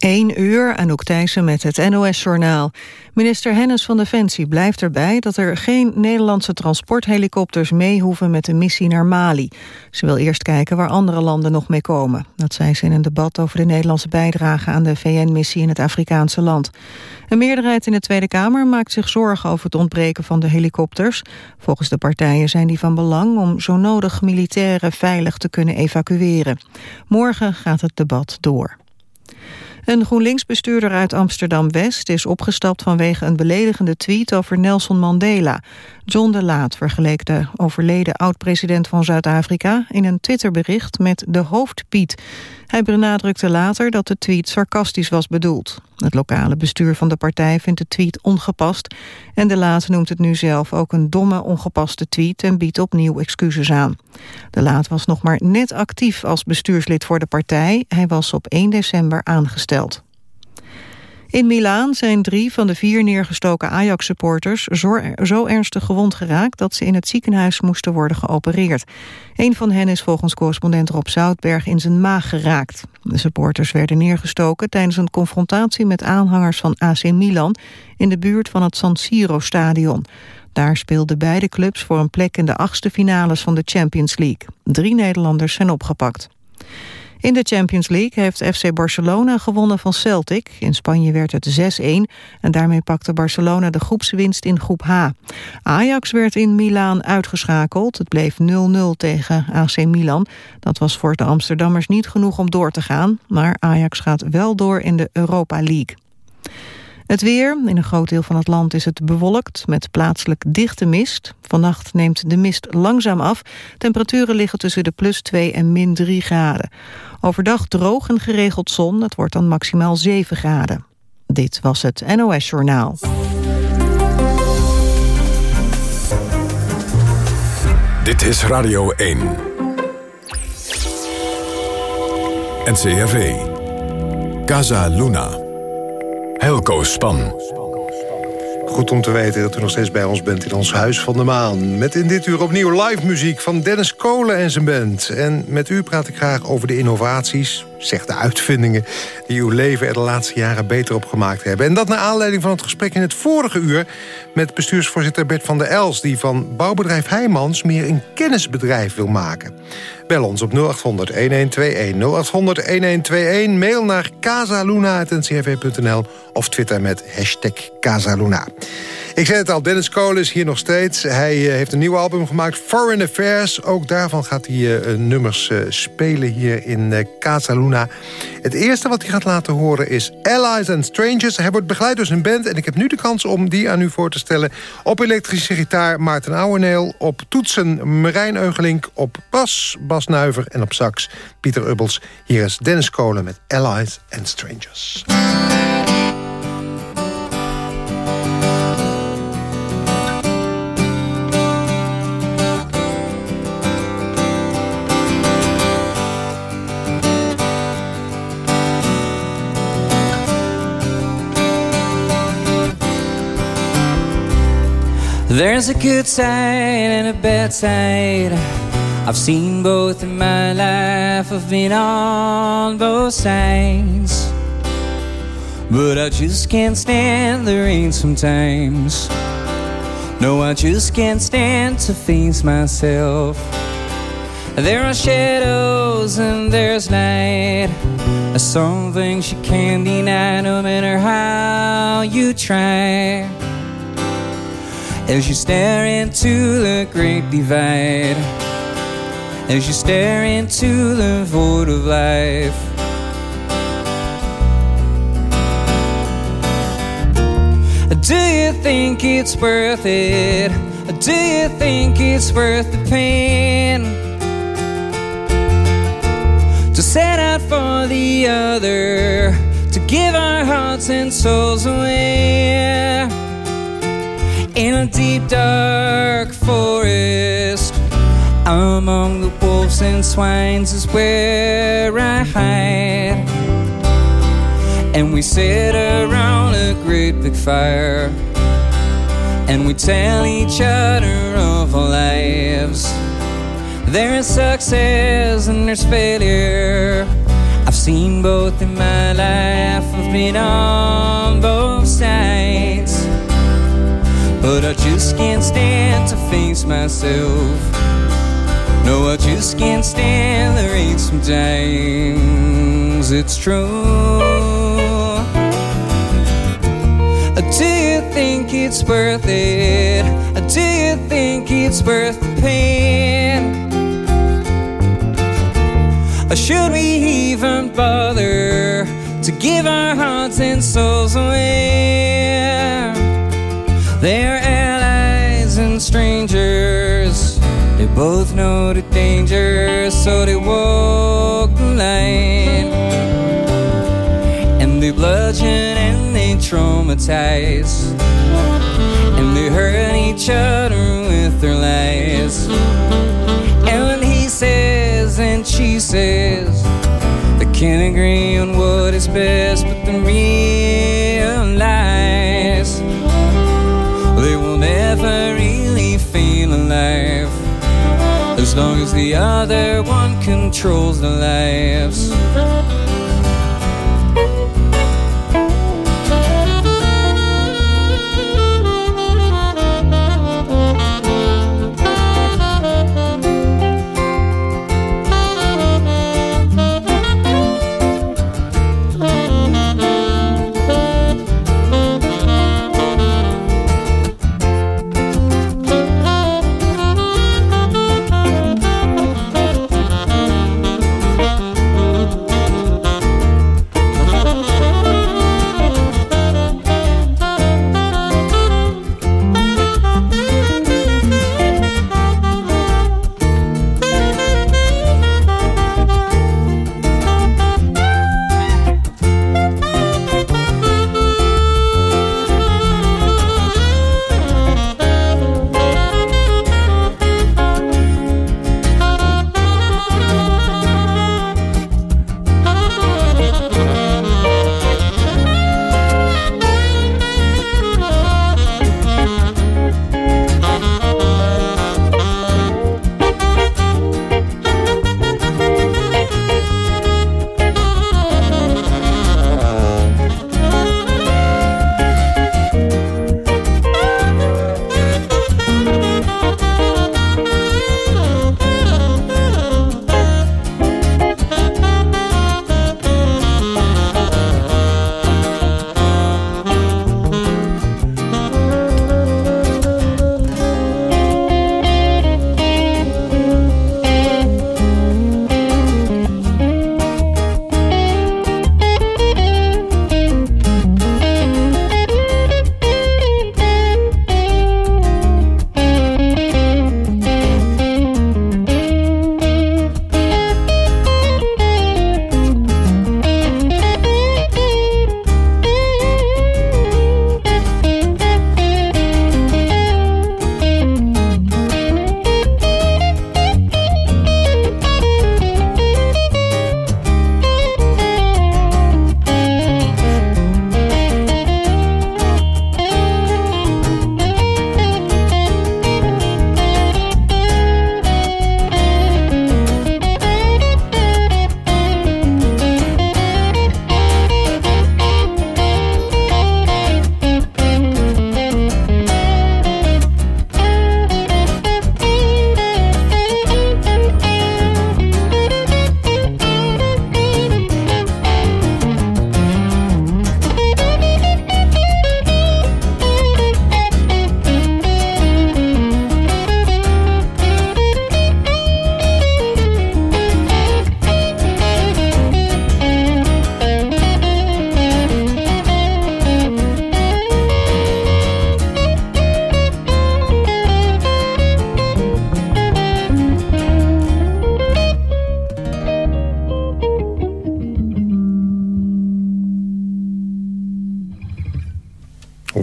1 uur, Anouk Thijssen met het NOS-journaal. Minister Hennis van Defensie blijft erbij dat er geen Nederlandse transporthelikopters mee hoeven met de missie naar Mali. Ze wil eerst kijken waar andere landen nog mee komen. Dat zei ze in een debat over de Nederlandse bijdrage aan de VN-missie in het Afrikaanse land. Een meerderheid in de Tweede Kamer maakt zich zorgen over het ontbreken van de helikopters. Volgens de partijen zijn die van belang om zo nodig militairen veilig te kunnen evacueren. Morgen gaat het debat door. Een GroenLinks-bestuurder uit Amsterdam-West is opgestapt vanwege een beledigende tweet over Nelson Mandela. John de Laat vergeleek de overleden oud-president van Zuid-Afrika in een Twitterbericht met de hoofdpiet. Hij benadrukte later dat de tweet sarcastisch was bedoeld. Het lokale bestuur van de partij vindt de tweet ongepast en de Laat noemt het nu zelf ook een domme ongepaste tweet en biedt opnieuw excuses aan. De Laat was nog maar net actief als bestuurslid voor de partij. Hij was op 1 december aangesteld. In Milaan zijn drie van de vier neergestoken Ajax-supporters zo, ernstig gewond geraakt dat ze in het ziekenhuis moesten worden geopereerd. Een van hen is volgens correspondent Rob Zoutberg in zijn maag geraakt. De supporters werden neergestoken tijdens een confrontatie met aanhangers van AC Milan in de buurt van het San Siro-stadion. Daar speelden beide clubs voor een plek in de achtste finales van de Champions League. Drie Nederlanders zijn opgepakt. In de Champions League heeft FC Barcelona gewonnen van Celtic. In Spanje werd het 6-1 en daarmee pakte Barcelona de groepswinst in groep H. Ajax werd in Milaan uitgeschakeld. Het bleef 0-0 tegen AC Milan. Dat was voor de Amsterdammers niet genoeg om door te gaan. Maar Ajax gaat wel door in de Europa League. Het weer. In een groot deel van het land is het bewolkt met plaatselijk dichte mist. Vannacht neemt de mist langzaam af. Temperaturen liggen tussen de plus 2 en min 3 graden. Overdag droog en geregeld zon. Het wordt dan maximaal 7 graden. Dit was het NOS Journaal. Dit is Radio 1. NCRV. Casa Luna. Helco Span. Goed om te weten dat u nog steeds bij ons bent in ons Huis van de Maan. Met in dit uur opnieuw live muziek van Dennis Kolen en zijn band. En met u praat ik graag over de innovaties, zeg de uitvindingen... die uw leven er de laatste jaren beter op gemaakt hebben. En dat naar aanleiding van het gesprek in het vorige uur... met bestuursvoorzitter Bert van der Els... die van bouwbedrijf Heijmans meer een kennisbedrijf wil maken. Bel ons op 0800-1121, 0800-1121. Mail naar casaluna.ncrv.nl of twitter met hashtag Casaluna. Ik zei het al, Dennis Cole is hier nog steeds. Hij uh, heeft een nieuw album gemaakt, Foreign Affairs. Ook daarvan gaat hij uh, nummers uh, spelen hier in Casa Luna. Het eerste wat hij gaat laten horen is Allies and Strangers. Hij wordt begeleid door zijn band en ik heb nu de kans om die aan u voor te stellen. Op elektrische gitaar Maarten Ouweneel. Op toetsen Marijn Eugelink. Op bas Bas Nuiver en op sax Pieter Ubbels. Hier is Dennis Kolen met Allies and Strangers. There's a good side and a bad side. I've seen both in my life, I've been on both sides. But I just can't stand the rain sometimes. No, I just can't stand to face myself. There are shadows and there's light. Some things you can't deny, no matter how you try. As you stare into the great divide, as you stare into the void of life. Do you think it's worth it? Do you think it's worth the pain? To set out for the other, to give our hearts and souls away in a deep dark forest among the wolves and swines is where I hide. And we sit around a great big fire and we tell each other of our lives. There's success and there's failure. I've seen both in my life, I've been on both sides. But I just can't stand to face myself. No, I just can't stand the rain sometimes. It's true. Do you think it's worth it? Do you think it's worth the pain? Or should we even bother to give our hearts and souls away? They're allies and strangers. They both know the danger, so they walk the line. And they bludgeon and they traumatize. And they hurt each other with their lies. And when he says and she says, they can't agree on what is best, but they realize never really feel alive as long as the other one controls the lives.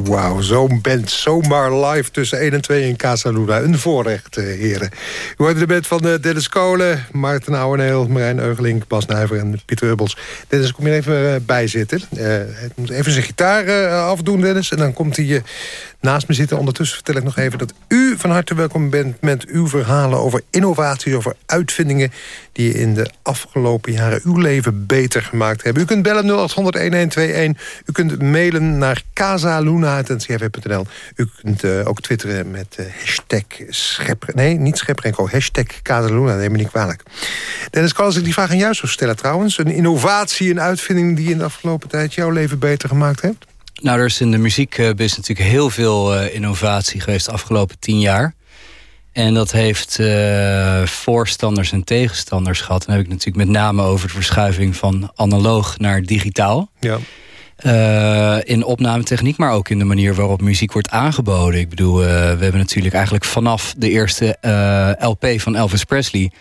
Wauw, zo'n band zomaar live tussen 1 en 2 in Casa Luna. Een voorrecht, uh, heren. U hoorde de band van uh, Dennis Kolen, Maarten Ouweneel... Marijn Eugelink, Bas Nijver en Pieter Hubbels. Dennis, kom je even uh, bij zitten. hij moet even zijn gitaar afdoen, Dennis. En dan komt hij naast me zitten. Ondertussen vertel ik nog even dat u van harte welkom bent... met uw verhalen over innovaties, over uitvindingen... die in de afgelopen jaren uw leven beter gemaakt hebben. U kunt bellen 0800-1121. U kunt mailen naar casaluna.ncrv.nl. U kunt uh, ook twitteren met uh, hashtag. Nee, niet scheprenko, hashtag Casaluna, neem me niet kwalijk. Dennis, als ik die vraag aan jou zou stellen trouwens. Een innovatie, een uitvinding die in de afgelopen tijd... jouw leven beter gemaakt heeft? Nou, er is in de muziekbusiness natuurlijk heel veel uh, innovatie geweest de afgelopen tien jaar. En dat heeft uh, voorstanders en tegenstanders gehad. Dan heb ik natuurlijk met name over de verschuiving van analoog naar digitaal. Ja. Uh, in opnametechniek, maar ook in de manier waarop muziek wordt aangeboden. Ik bedoel, we hebben natuurlijk eigenlijk vanaf de eerste LP van Elvis Presley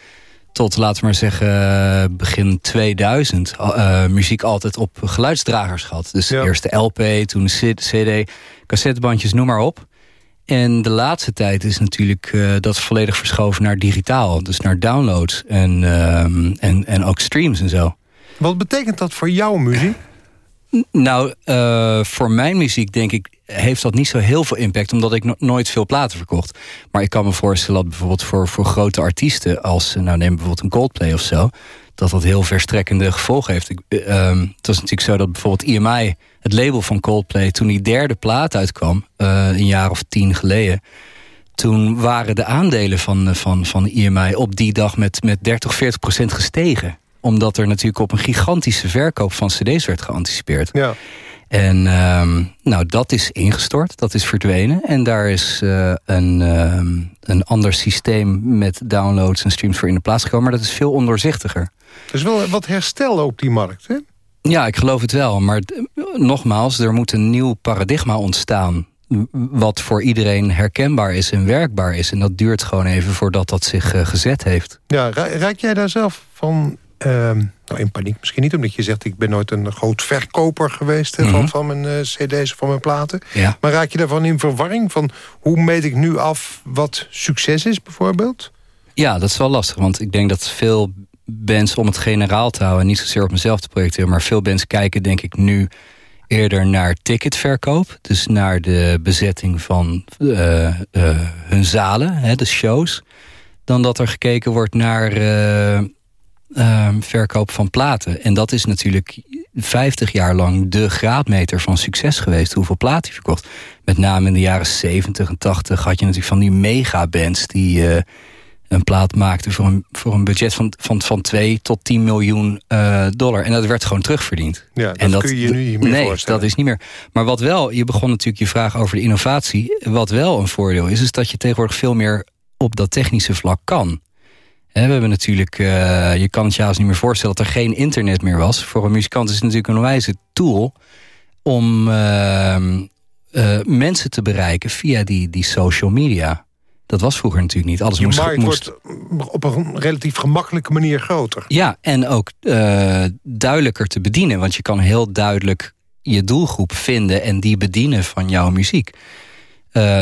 tot, laten we maar zeggen, begin 2000... Uh, muziek altijd op geluidsdragers gehad. Dus de eerste LP, toen de CD, cassettebandjes, noem maar op. En de laatste tijd is natuurlijk uh, dat volledig verschoven naar digitaal. Dus naar downloads en, uh, en, en ook streams en zo. Wat betekent dat voor jouw muziek? Nou, uh, voor mijn muziek denk ik heeft dat niet zo heel veel impact... omdat ik nooit veel platen verkocht. Maar ik kan me voorstellen dat bijvoorbeeld voor, voor grote artiesten... als, nou neem bijvoorbeeld een Coldplay of zo... dat dat heel verstrekkende gevolgen heeft. Ik, uh, het was natuurlijk zo dat bijvoorbeeld EMI, het label van Coldplay... toen die derde plaat uitkwam, uh, een jaar of tien geleden... toen waren de aandelen van, van, van EMI op die dag met, met 30, 40 procent gestegen omdat er natuurlijk op een gigantische verkoop van cd's werd geanticipeerd. Ja. En um, nou, dat is ingestort, dat is verdwenen. En daar is uh, een, um, een ander systeem met downloads en streams voor in de plaats gekomen. Maar dat is veel ondoorzichtiger. Dus wel wat herstel op die markt, hè? Ja, ik geloof het wel. Maar nogmaals, er moet een nieuw paradigma ontstaan wat voor iedereen herkenbaar is en werkbaar is. En dat duurt gewoon even voordat dat zich uh, gezet heeft. Ja, raak jij daar zelf van Ehm, nou, in paniek misschien niet, omdat je zegt... ik ben nooit een groot verkoper geweest van, mhm. van mijn uh, cd's of van mijn platen. Ja. Maar raak je daarvan in verwarring? Van hoe meet ik nu af wat succes is bijvoorbeeld? Ja, dat is wel lastig, want ik denk dat veel bands... om het generaal te houden, niet zozeer op mezelf te projecteren... maar veel bands kijken denk ik nu eerder naar ticketverkoop. Dus naar de bezetting van uh, uh, hun zalen, hè, de shows. Dan dat er gekeken wordt naar um, verkoop van platen. En dat is natuurlijk 50 jaar lang de graadmeter van succes geweest. Hoeveel platen je verkocht. Met name in de jaren 70 en 80 had je natuurlijk van die megabands... die uh, een plaat maakten voor een, voor een budget van, van, van 2 tot 10 miljoen uh, dollar. En dat werd gewoon terugverdiend. Ja, dat, en dat kun je nu niet meer nee, voorstellen. dat is niet meer. Maar wat wel, je begon natuurlijk je vraag over de innovatie. Wat wel een voordeel is, is dat je tegenwoordig veel meer op dat technische vlak kan. We hebben natuurlijk, uh, je kan het je haast niet meer voorstellen... dat er geen internet meer was. Voor een muzikant is het natuurlijk een wijze tool... om uh, uh, mensen te bereiken via die, die social media. Dat was vroeger natuurlijk niet. Alles je moest, markt moest... wordt op een relatief gemakkelijke manier groter. Ja, en ook duidelijker te bedienen. Want je kan heel duidelijk je doelgroep vinden... en die bedienen van jouw muziek.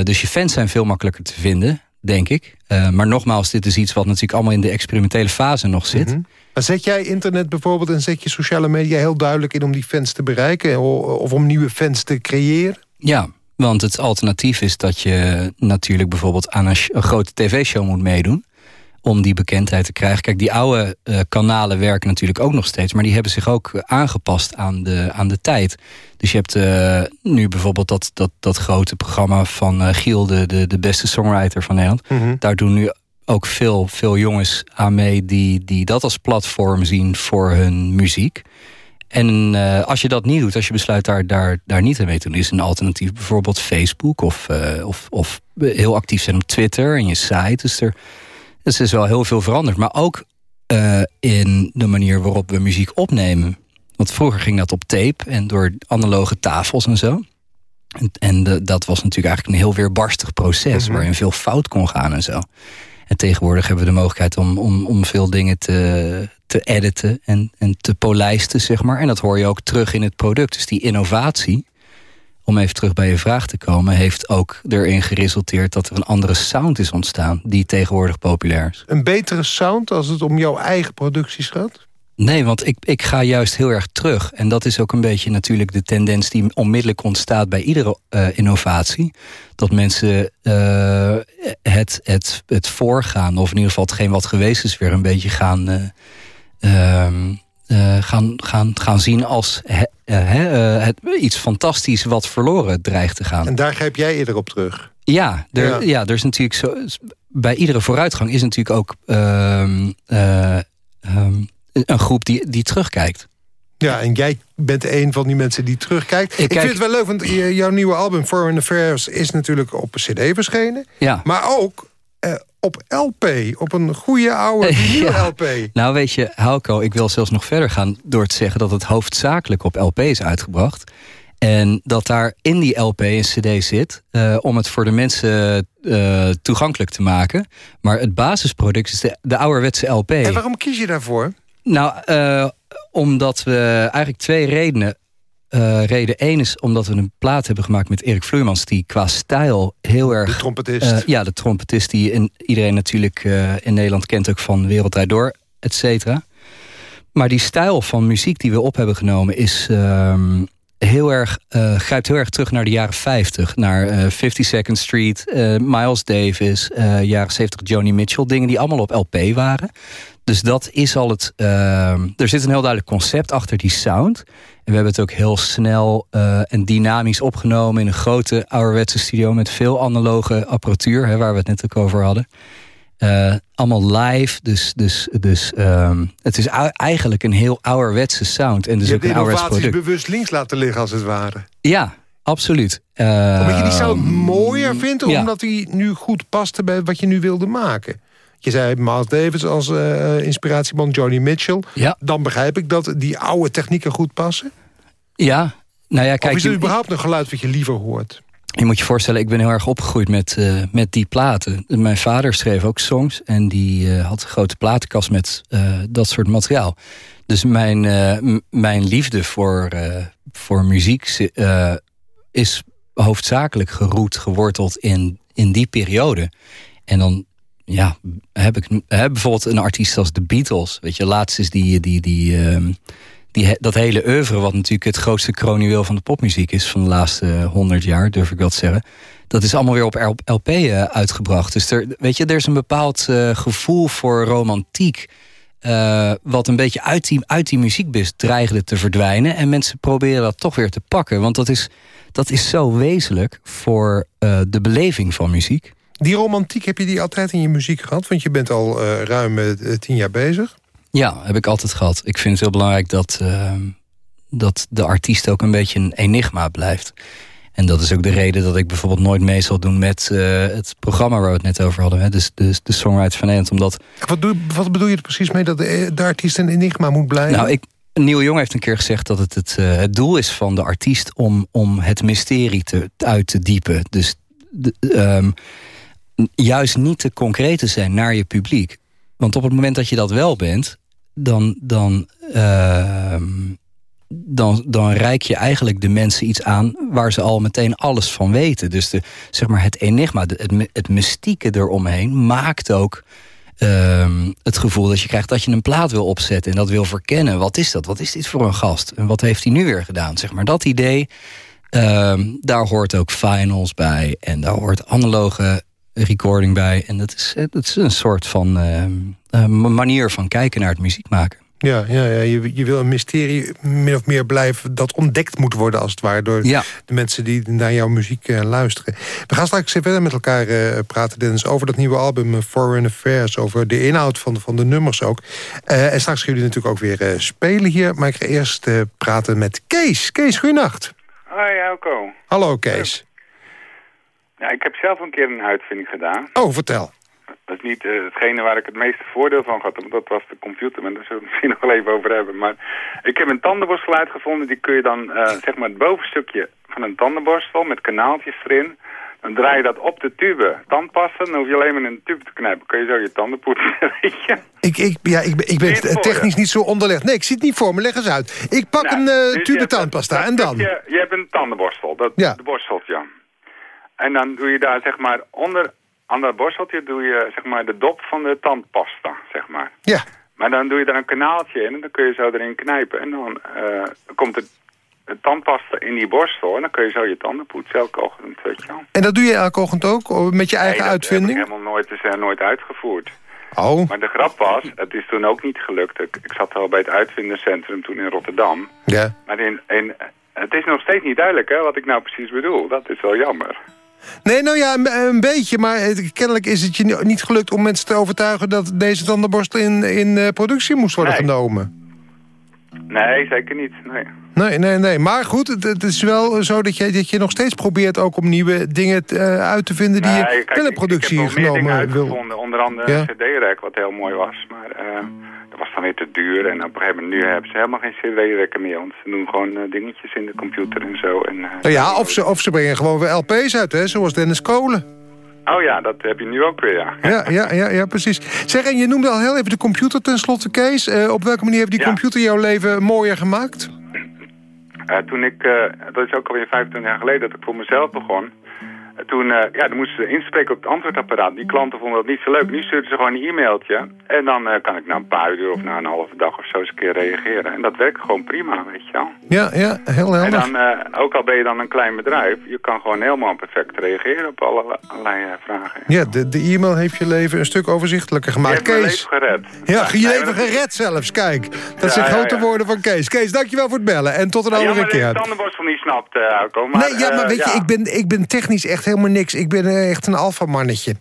dus je fans zijn veel makkelijker te vinden denk ik. Uh, maar nogmaals, dit is iets wat natuurlijk allemaal in de experimentele fase nog zit. Mm Maar zet jij internet bijvoorbeeld en zet je sociale media heel duidelijk in om die fans te bereiken? Of om nieuwe fans te creëren? Ja, want het alternatief is dat je natuurlijk bijvoorbeeld aan een, een grote tv-show moet meedoen om die bekendheid te krijgen. Kijk, die oude uh, kanalen werken natuurlijk ook nog steeds... maar die hebben zich ook aangepast aan de, aan de tijd. Dus je hebt uh, nu bijvoorbeeld dat, dat, dat grote programma van uh, Giel... De, de, de beste songwriter van Nederland. Mm Daar doen nu ook veel, veel jongens aan mee... Die, die dat als platform zien voor hun muziek. En als je dat niet doet, als je besluit daar, daar, daar niet aan mee te doen... is een alternatief bijvoorbeeld Facebook of, of, of heel actief zijn op Twitter en je site. Dus er dus er is wel heel veel veranderd. Maar ook uh, in de manier waarop we muziek opnemen. Want vroeger ging dat op tape en door analoge tafels en zo. En, en de, dat was natuurlijk eigenlijk een heel weerbarstig proces... Mm waarin veel fout kon gaan en zo. En tegenwoordig hebben we de mogelijkheid om, om, om veel dingen te, te editen... En, en te polijsten, zeg maar. En dat hoor je ook terug in het product. Dus die innovatie om even terug bij je vraag te komen... heeft ook erin geresulteerd dat er een andere sound is ontstaan... die tegenwoordig populair is. Een betere sound als het om jouw eigen producties gaat? Nee, want ik, ik ga juist heel erg terug. En dat is ook een beetje natuurlijk de tendens die onmiddellijk ontstaat bij iedere uh, innovatie. Dat mensen uh, het, het, het voorgaan, of in ieder geval hetgeen wat geweest is, weer een beetje gaan, uh, gaan, gaan, gaan zien als he, het, iets fantastisch wat verloren dreigt te gaan. En daar grijp jij eerder op terug? Ja, er, ja. ja er is natuurlijk zo. Bij iedere vooruitgang is natuurlijk ook. Um, een groep die, die terugkijkt. Ja, en jij bent een van die mensen die terugkijkt. Ik, vind het wel leuk, want jouw nieuwe album Foreign Affairs... is natuurlijk op cd verschenen. Ja. Maar ook eh, op LP, op een goede oude nieuwe LP. Nou weet je, Halco, ik wil zelfs nog verder gaan... door te zeggen dat het hoofdzakelijk op LP is uitgebracht. En dat daar in die LP een cd zit... Uh, om het voor de mensen uh, toegankelijk te maken. Maar het basisproduct is de, de ouderwetse LP. En waarom kies je daarvoor? Nou, uh, omdat we eigenlijk twee redenen. Uh, reden één is omdat we een plaat hebben gemaakt met Erik Vloeimans... die qua stijl heel erg... De trompetist. Uh, ja, de trompetist die in, iedereen natuurlijk in Nederland kent... ook van Wereldrijd Door, et cetera. Maar die stijl van muziek die we op hebben genomen... is um, heel erg, grijpt heel erg terug naar de jaren 50. Naar 52nd Street, Miles Davis, jaren 70 Joni Mitchell. Dingen die allemaal op LP waren. Dus dat is al het. Uh, er zit een heel duidelijk concept achter die sound. En we hebben het ook heel snel uh, en dynamisch opgenomen in een grote ouderwetse studio met veel analoge apparatuur, hè, waar we het net ook over hadden. Uh, allemaal live, dus, dus, dus um, het is eigenlijk een heel ouderwetse sound. En dus je ook ouderwets product. bewust links laten liggen als het ware. Ja, absoluut. Uh, omdat je die sound mooier vindt, omdat die nu goed paste bij wat je nu wilde maken. Je zei Miles Davis als uh, inspiratiebron, Johnny Mitchell. Ja. Dan begrijp ik dat die oude technieken goed passen. Ja, nou ja, kijk... Of is er überhaupt een geluid wat je liever hoort? Je moet je voorstellen, ik ben heel erg opgegroeid met, uh, met die platen. Mijn vader schreef ook songs en die uh, had een grote platenkast met uh, dat soort materiaal. Dus mijn, mijn liefde voor, voor muziek is hoofdzakelijk geroet, geworteld in, in die periode. En dan ja, heb ik bijvoorbeeld een artiest als de Beatles. Weet je, laatst is die, die, die, uh, die, dat hele oeuvre, wat natuurlijk het grootste kroonjuweel van de popmuziek is van de laatste honderd jaar, durf ik wel te zeggen. Dat is allemaal weer op LP eh, uitgebracht. Dus er, weet je, er is een bepaald uh, gevoel voor romantiek. Wat een beetje uit die, uit die muziekbus dreigde te verdwijnen. En mensen proberen dat toch weer te pakken. Want dat is, dat is zo wezenlijk voor de beleving van muziek. Die romantiek, heb je die altijd in je muziek gehad? Want je bent al uh, ruim uh, tien jaar bezig. Ja, heb ik altijd gehad. Ik vind het heel belangrijk dat, uh, dat de artiest ook een beetje een enigma blijft. En dat is ook de reden dat ik bijvoorbeeld nooit mee zal doen met het programma waar we het net over hadden. Hè? Dus de, de Songwriters van Nederland. Omdat... Wat, doe, wat bedoel je er precies mee dat de, de artiest een enigma moet blijven? Nou, ik, Neil Jong heeft een keer gezegd dat het het, het doel is van de artiest... om, om het mysterie te, uit te diepen. Dus... De, um, juist niet te concreet te zijn naar je publiek. Want op het moment dat je dat wel bent, dan, dan, uh, dan, dan reik je eigenlijk de mensen iets aan waar ze al meteen alles van weten. Dus de, zeg maar het enigma, het, het mystieke eromheen maakt ook uh, het gevoel dat je krijgt dat je een plaat wil opzetten en dat wil verkennen. Wat is dat? Wat is dit voor een gast? En wat heeft hij nu weer gedaan? Zeg maar dat idee. Uh, daar hoort ook finals bij. En daar hoort analoge recording bij. En dat is, dat is een soort van uh, manier van kijken naar het muziek maken. Ja, ja, ja. Je, je wil een mysterie min of meer blijven... dat ontdekt moet worden als het ware... door de mensen die naar jouw muziek uh, luisteren. We gaan straks verder met elkaar uh, praten, Dennis... over dat nieuwe album Foreign Affairs... over de inhoud van, van de nummers ook. Uh, en straks gaan jullie natuurlijk ook weer spelen hier. Maar ik ga eerst praten met Kees. Kees, goeienacht. Hoi, Elko. Hallo, Kees. Ja, ik heb zelf een keer een uitvinding gedaan. Oh, vertel. Dat is niet uh, hetgene waar ik het meeste voordeel van had, want dat was de computer, maar daar zullen we het misschien nog wel even over hebben. Maar ik heb een tandenborstel uitgevonden, die kun je dan, uh, zeg maar het bovenstukje van een tandenborstel met kanaaltjes erin, Dan draai je dat op de tube. Tandpasta, dan hoef je alleen maar in de tube te knijpen. Kun je zo je tanden poetsen, weet je. Ik, ik, ja, ik, ben- ik ben je technisch niet zo onderlegd. Nee, ik zie het niet voor me. Leg eens uit. Ik pak Nou, een eh, dus je tube tandpasta en dan? stukje- Je, hebt een tandenborstel, dat, Ja. de borsteltje. En dan doe je daar zeg maar onder, aan dat borsteltje doe je zeg maar de dop van de tandpasta, zeg maar. Ja. Maar dan doe je daar een kanaaltje in en dan kun je zo erin knijpen. En dan eh, komt het, het tandpasta in die borstel en dan kun je zo je tanden poetsen elke ochtend, weet je wel. En dat doe je elke ochtend ook? Met je eigen Nee, dat uitvinding? heb ik helemaal nooit, is eh, nooit uitgevoerd. Oh, Maar de grap was, het is toen ook niet gelukt. Ik, ik zat al bij het uitvindercentrum toen in Rotterdam. ja. Maar in, in, het is nog steeds niet duidelijk hè, wat ik nou precies bedoel. Dat is wel jammer. Nee, nou ja, een, een beetje. Maar het- kennelijk is het je ni- niet gelukt om mensen te overtuigen... dat deze tandenborstel in, in eh, productie moest worden Nee. genomen. Nee, zeker niet. Nee. Nee, nee, nee. Maar goed, het, het is wel zo dat je, dat je nog steeds probeert... ook om nieuwe dingen eh, uit te vinden die Nee, je wel in productie genomen wil. uitgevonden. Onder andere Ja. een cd-rek, wat heel mooi was. Maar eh, dat was dan weer te duur. En op een gegeven moment nu hebben ze helemaal geen cd-rekken meer. Want ze doen gewoon eh, dingetjes in de computer en zo. En, eh, Nou ja, of ze, of ze brengen gewoon weer LP's uit, hè, zoals Dennis Kolen. Oh ja, dat heb je nu ook weer, ja. Ja, ja, ja, ja, precies. Zeg, en je noemde al heel even de computer tenslotte, Kees. Eh, op welke manier heeft die Ja. computer jouw leven mooier gemaakt? Toen ik, dat is ook alweer 25 jaar geleden dat ik voor mezelf begon. Toen, eh, ja, dan moesten ze inspreken op het antwoordapparaat. Die klanten vonden dat niet zo leuk. Nu stuurden ze gewoon een e-mailtje. En dan eh, kan ik na een paar uur of na een halve dag of zo eens een keer reageren. En dat werkt gewoon prima, weet je wel. Ja, ja, heel En helder. dan, eh, ook al ben je dan een klein bedrijf, je kan gewoon helemaal perfect reageren op alle, allerlei vragen. Ja, de, de e-mail heeft je leven een stuk overzichtelijker gemaakt. Kees, leven gered. ja, je leven maar dat- gered zelfs, kijk. Dat Ja, zijn ja, grote ja. woorden van Kees. Kees, dankjewel voor het bellen en tot een andere Jammer dat je keer. de tandenborstel niet snapt. Maar, nee, ja, maar weet je, ja. ik, ben, ik ben technisch echt helemaal niks. Ik ben eh, echt een alfamannetje.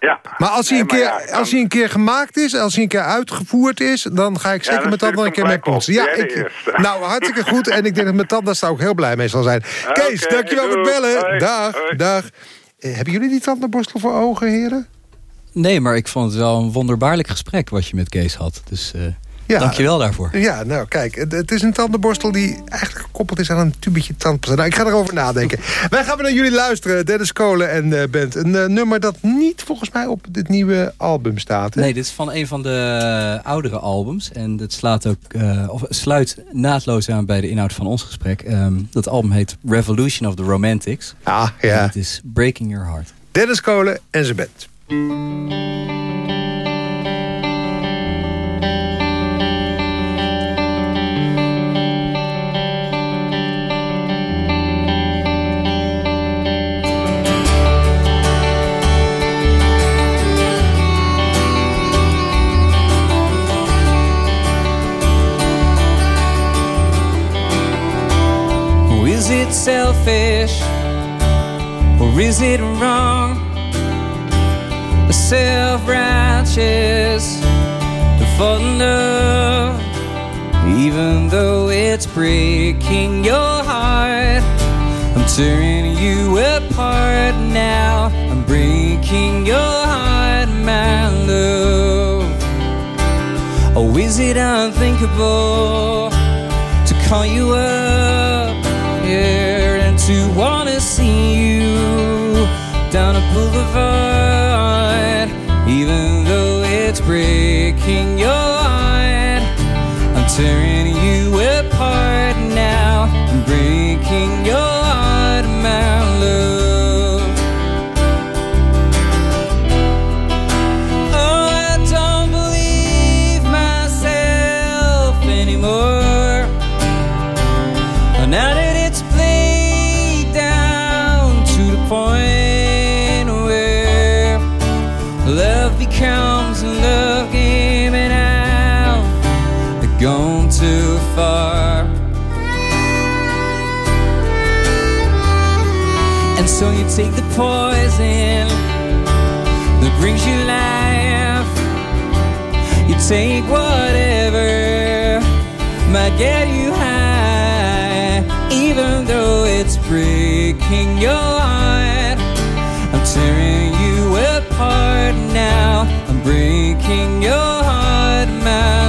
Ja. Maar als hij, Nee, een keer, ja, als hij een keer gemaakt is, als hij een keer uitgevoerd is... dan ga ik zeker met tanden een keer mee poetsen. Ja, ik, nou, hartstikke goed. En ik denk dat met tanden daar ook heel blij mee zal zijn. Kees, Oké, dankjewel voor het bellen. Hoi. Dag, Hoi. dag. Eh, hebben jullie die tandenborstel voor ogen, heren? Nee, maar ik vond het wel een wonderbaarlijk gesprek wat je met Kees had. Dus eh Ja. dankjewel daarvoor. Ja, nou kijk, het, het is een tandenborstel die eigenlijk gekoppeld is aan een tubetje tandpasta. Nou, ik ga erover nadenken. Wij gaan weer naar jullie luisteren, Dennis Kolen en eh, Bent. Een eh, nummer dat niet volgens mij op dit nieuwe album staat. hè? Nee, dit is van een van de oudere albums. En het slaat ook, eh, of sluit naadloos aan bij de inhoud van ons gesprek. Ehm, dat album heet Revolution of the Romantics. Ah, En ja. Het is Breaking Your Heart. Dennis Kolen en zijn band. It selfish? Or is it wrong? The self righteous to fall in love, even though it's breaking your heart. I'm tearing you apart now. I'm breaking your heart, my love. Oh, is it unthinkable to call you up to wanna see you down a boulevard, even though it's breaking your heart? I'm tearing you apart now. I'm breaking your take whatever might get you high, even though it's breaking your heart. I'm tearing you apart now. I'm breaking your heart, my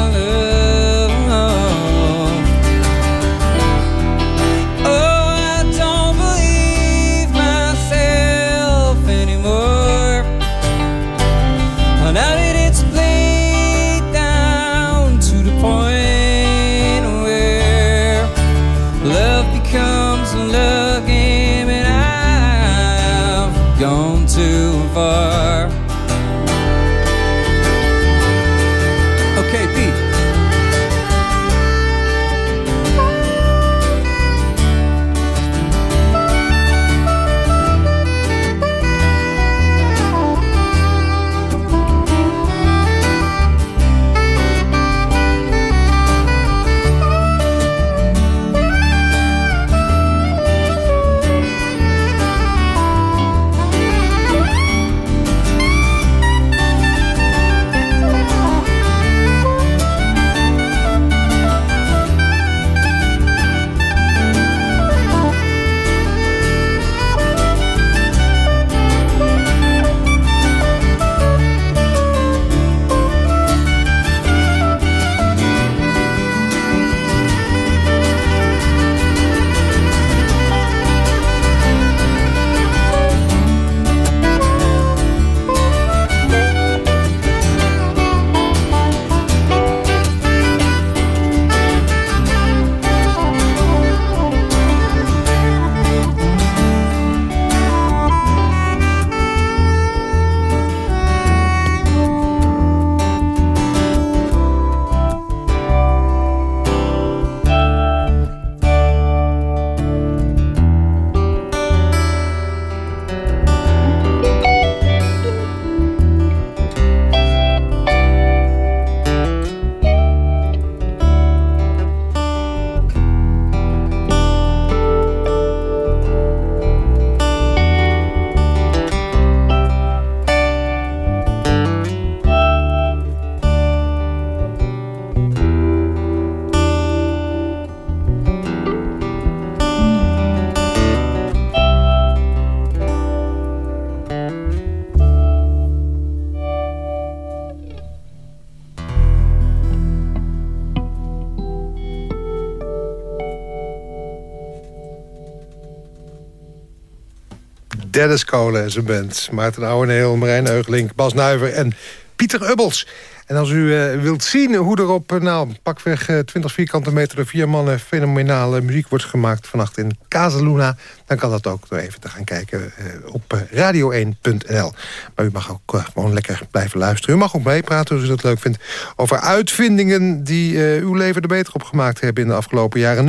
Dennis Kolen en zijn band. Maarten Ouweneel, Marijn Eugelink, Bas Nuiver en Pieter Ubbels. En als u uh, wilt zien hoe er op uh, nou, pakweg uh, 20 vierkante meter... door vier mannen fenomenale muziek wordt gemaakt vannacht in Casaluna... dan kan dat ook door even te gaan kijken op radio1.nl. Maar u mag ook gewoon lekker blijven luisteren. U mag ook meepraten als u dat leuk vindt... over uitvindingen die uw leven er beter op gemaakt hebben... in de afgelopen jaren.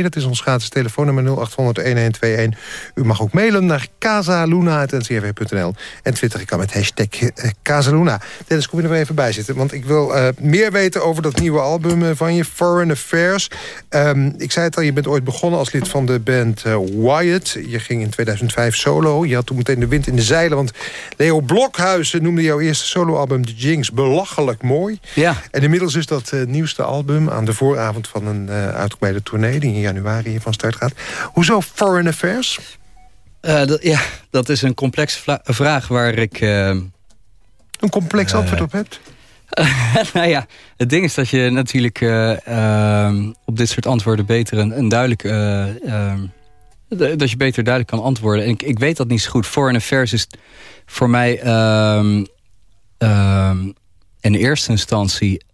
0800-1121, dat is ons gratis telefoonnummer 0800-1121. U mag ook mailen naar casaluna.ncrv.nl. En twitter ik kan met hashtag Casaluna. Dennis, kom je er even bij zitten. Want ik wil uh, meer weten over dat nieuwe album uh, van je, Foreign Affairs. Um, ik zei het al, je bent ooit begonnen als lid van de band uh, Wyatt. Je ging in 2005 solo. Je had toen meteen de wind in de zeilen. Want Leo Blokhuizen noemde jouw eerste soloalbum The Jinx belachelijk mooi. Ja. En inmiddels is dat nieuwste album aan de vooravond van een uitgebreide tournee... die in januari hier van start gaat. Hoezo Foreign Affairs? ja, dat is een complexe vraag waar ik een complex antwoord op hebt? nou ja, het ding is dat je natuurlijk uh, uh, op dit soort antwoorden beter een, een duidelijk... Uh, dat je beter duidelijk kan antwoorden. En ik, ik weet dat niet zo goed. Foreign Affairs is voor mij ehm, ehm, in eerste instantie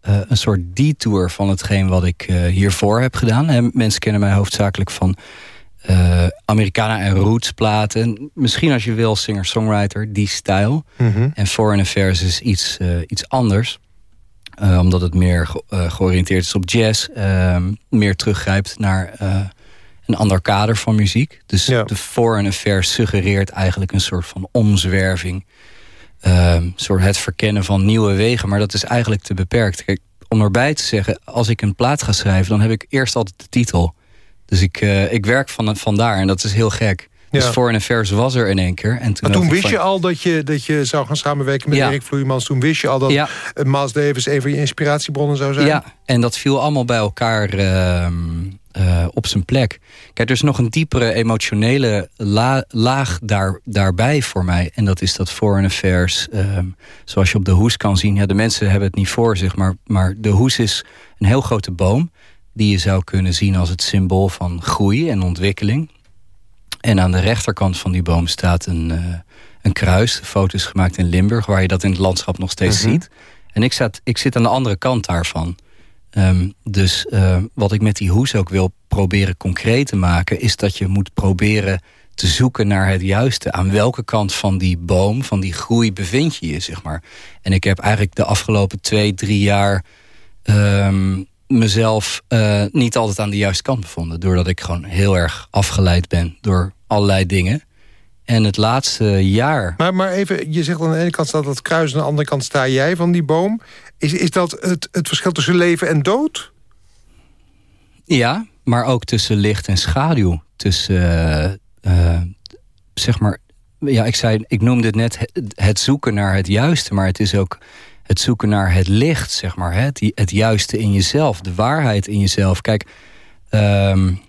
een soort detour van hetgeen wat ik hiervoor heb gedaan. En mensen kennen mij hoofdzakelijk van uh, Americana en roots platen. Misschien als je wil singer-songwriter, die stijl. Mhm. En Foreign Affairs is iets, uh, iets anders. Uh, omdat het meer ge georiënteerd is op jazz. Ehm, meer teruggrijpt naar een ander kader van muziek. Dus ja. de Foreign Affairs suggereert eigenlijk een soort van omzwerving. Ehm, soort het verkennen van nieuwe wegen. Maar dat is eigenlijk te beperkt. Kijk, om erbij te zeggen, als ik een plaat ga schrijven... dan heb ik eerst altijd de titel... Dus ik, uh, ik werk van, vandaar en dat is heel gek. Dus Ja. Foreign Affairs was er in één keer. En toen, Maar toen wist van- je al dat je, dat je zou gaan samenwerken met Ja. Erik Vloeimans. Toen wist je al dat Ja. eh, Miles Davis een van je inspiratiebronnen zou zijn. Ja, en dat viel allemaal bij elkaar ehm, eh, op zijn plek. Kijk, er is nog een diepere emotionele la- laag daar, daarbij voor mij. En dat is dat Foreign Affairs, ehm, zoals je op de hoes kan zien. Ja, de mensen hebben het niet voor zich, maar, maar de hoes is een heel grote boom... die je zou kunnen zien als het symbool van groei en ontwikkeling. En aan de rechterkant van die boom staat een, eh, een kruis. Foto's gemaakt in Limburg, waar je dat in het landschap nog steeds Mhm. ziet. En ik, zat, ik zit aan de andere kant daarvan. Ehm, dus eh, wat ik met die hoes ook wil proberen concreet te maken... is dat je moet proberen te zoeken naar het juiste. Aan welke kant van die boom, van die groei bevind je je, zeg maar. En ik heb eigenlijk de afgelopen twee, drie jaar... Um, mezelf uh, niet altijd aan de juiste kant bevonden. Doordat ik gewoon heel erg afgeleid ben door allerlei dingen. En het laatste jaar... Maar, maar even, je zegt aan de ene kant staat dat kruis... aan de andere kant sta jij van die boom. Is, is dat het, het verschil tussen leven en dood? Ja, maar ook tussen licht en schaduw. Tussen, uh, uh, zeg maar... Ja, ik, zei, ik noemde het net het, het, zoeken naar het juiste... maar het is ook het zoeken naar het licht, zeg maar. Het, het juiste in jezelf, de waarheid in jezelf. Kijk, um,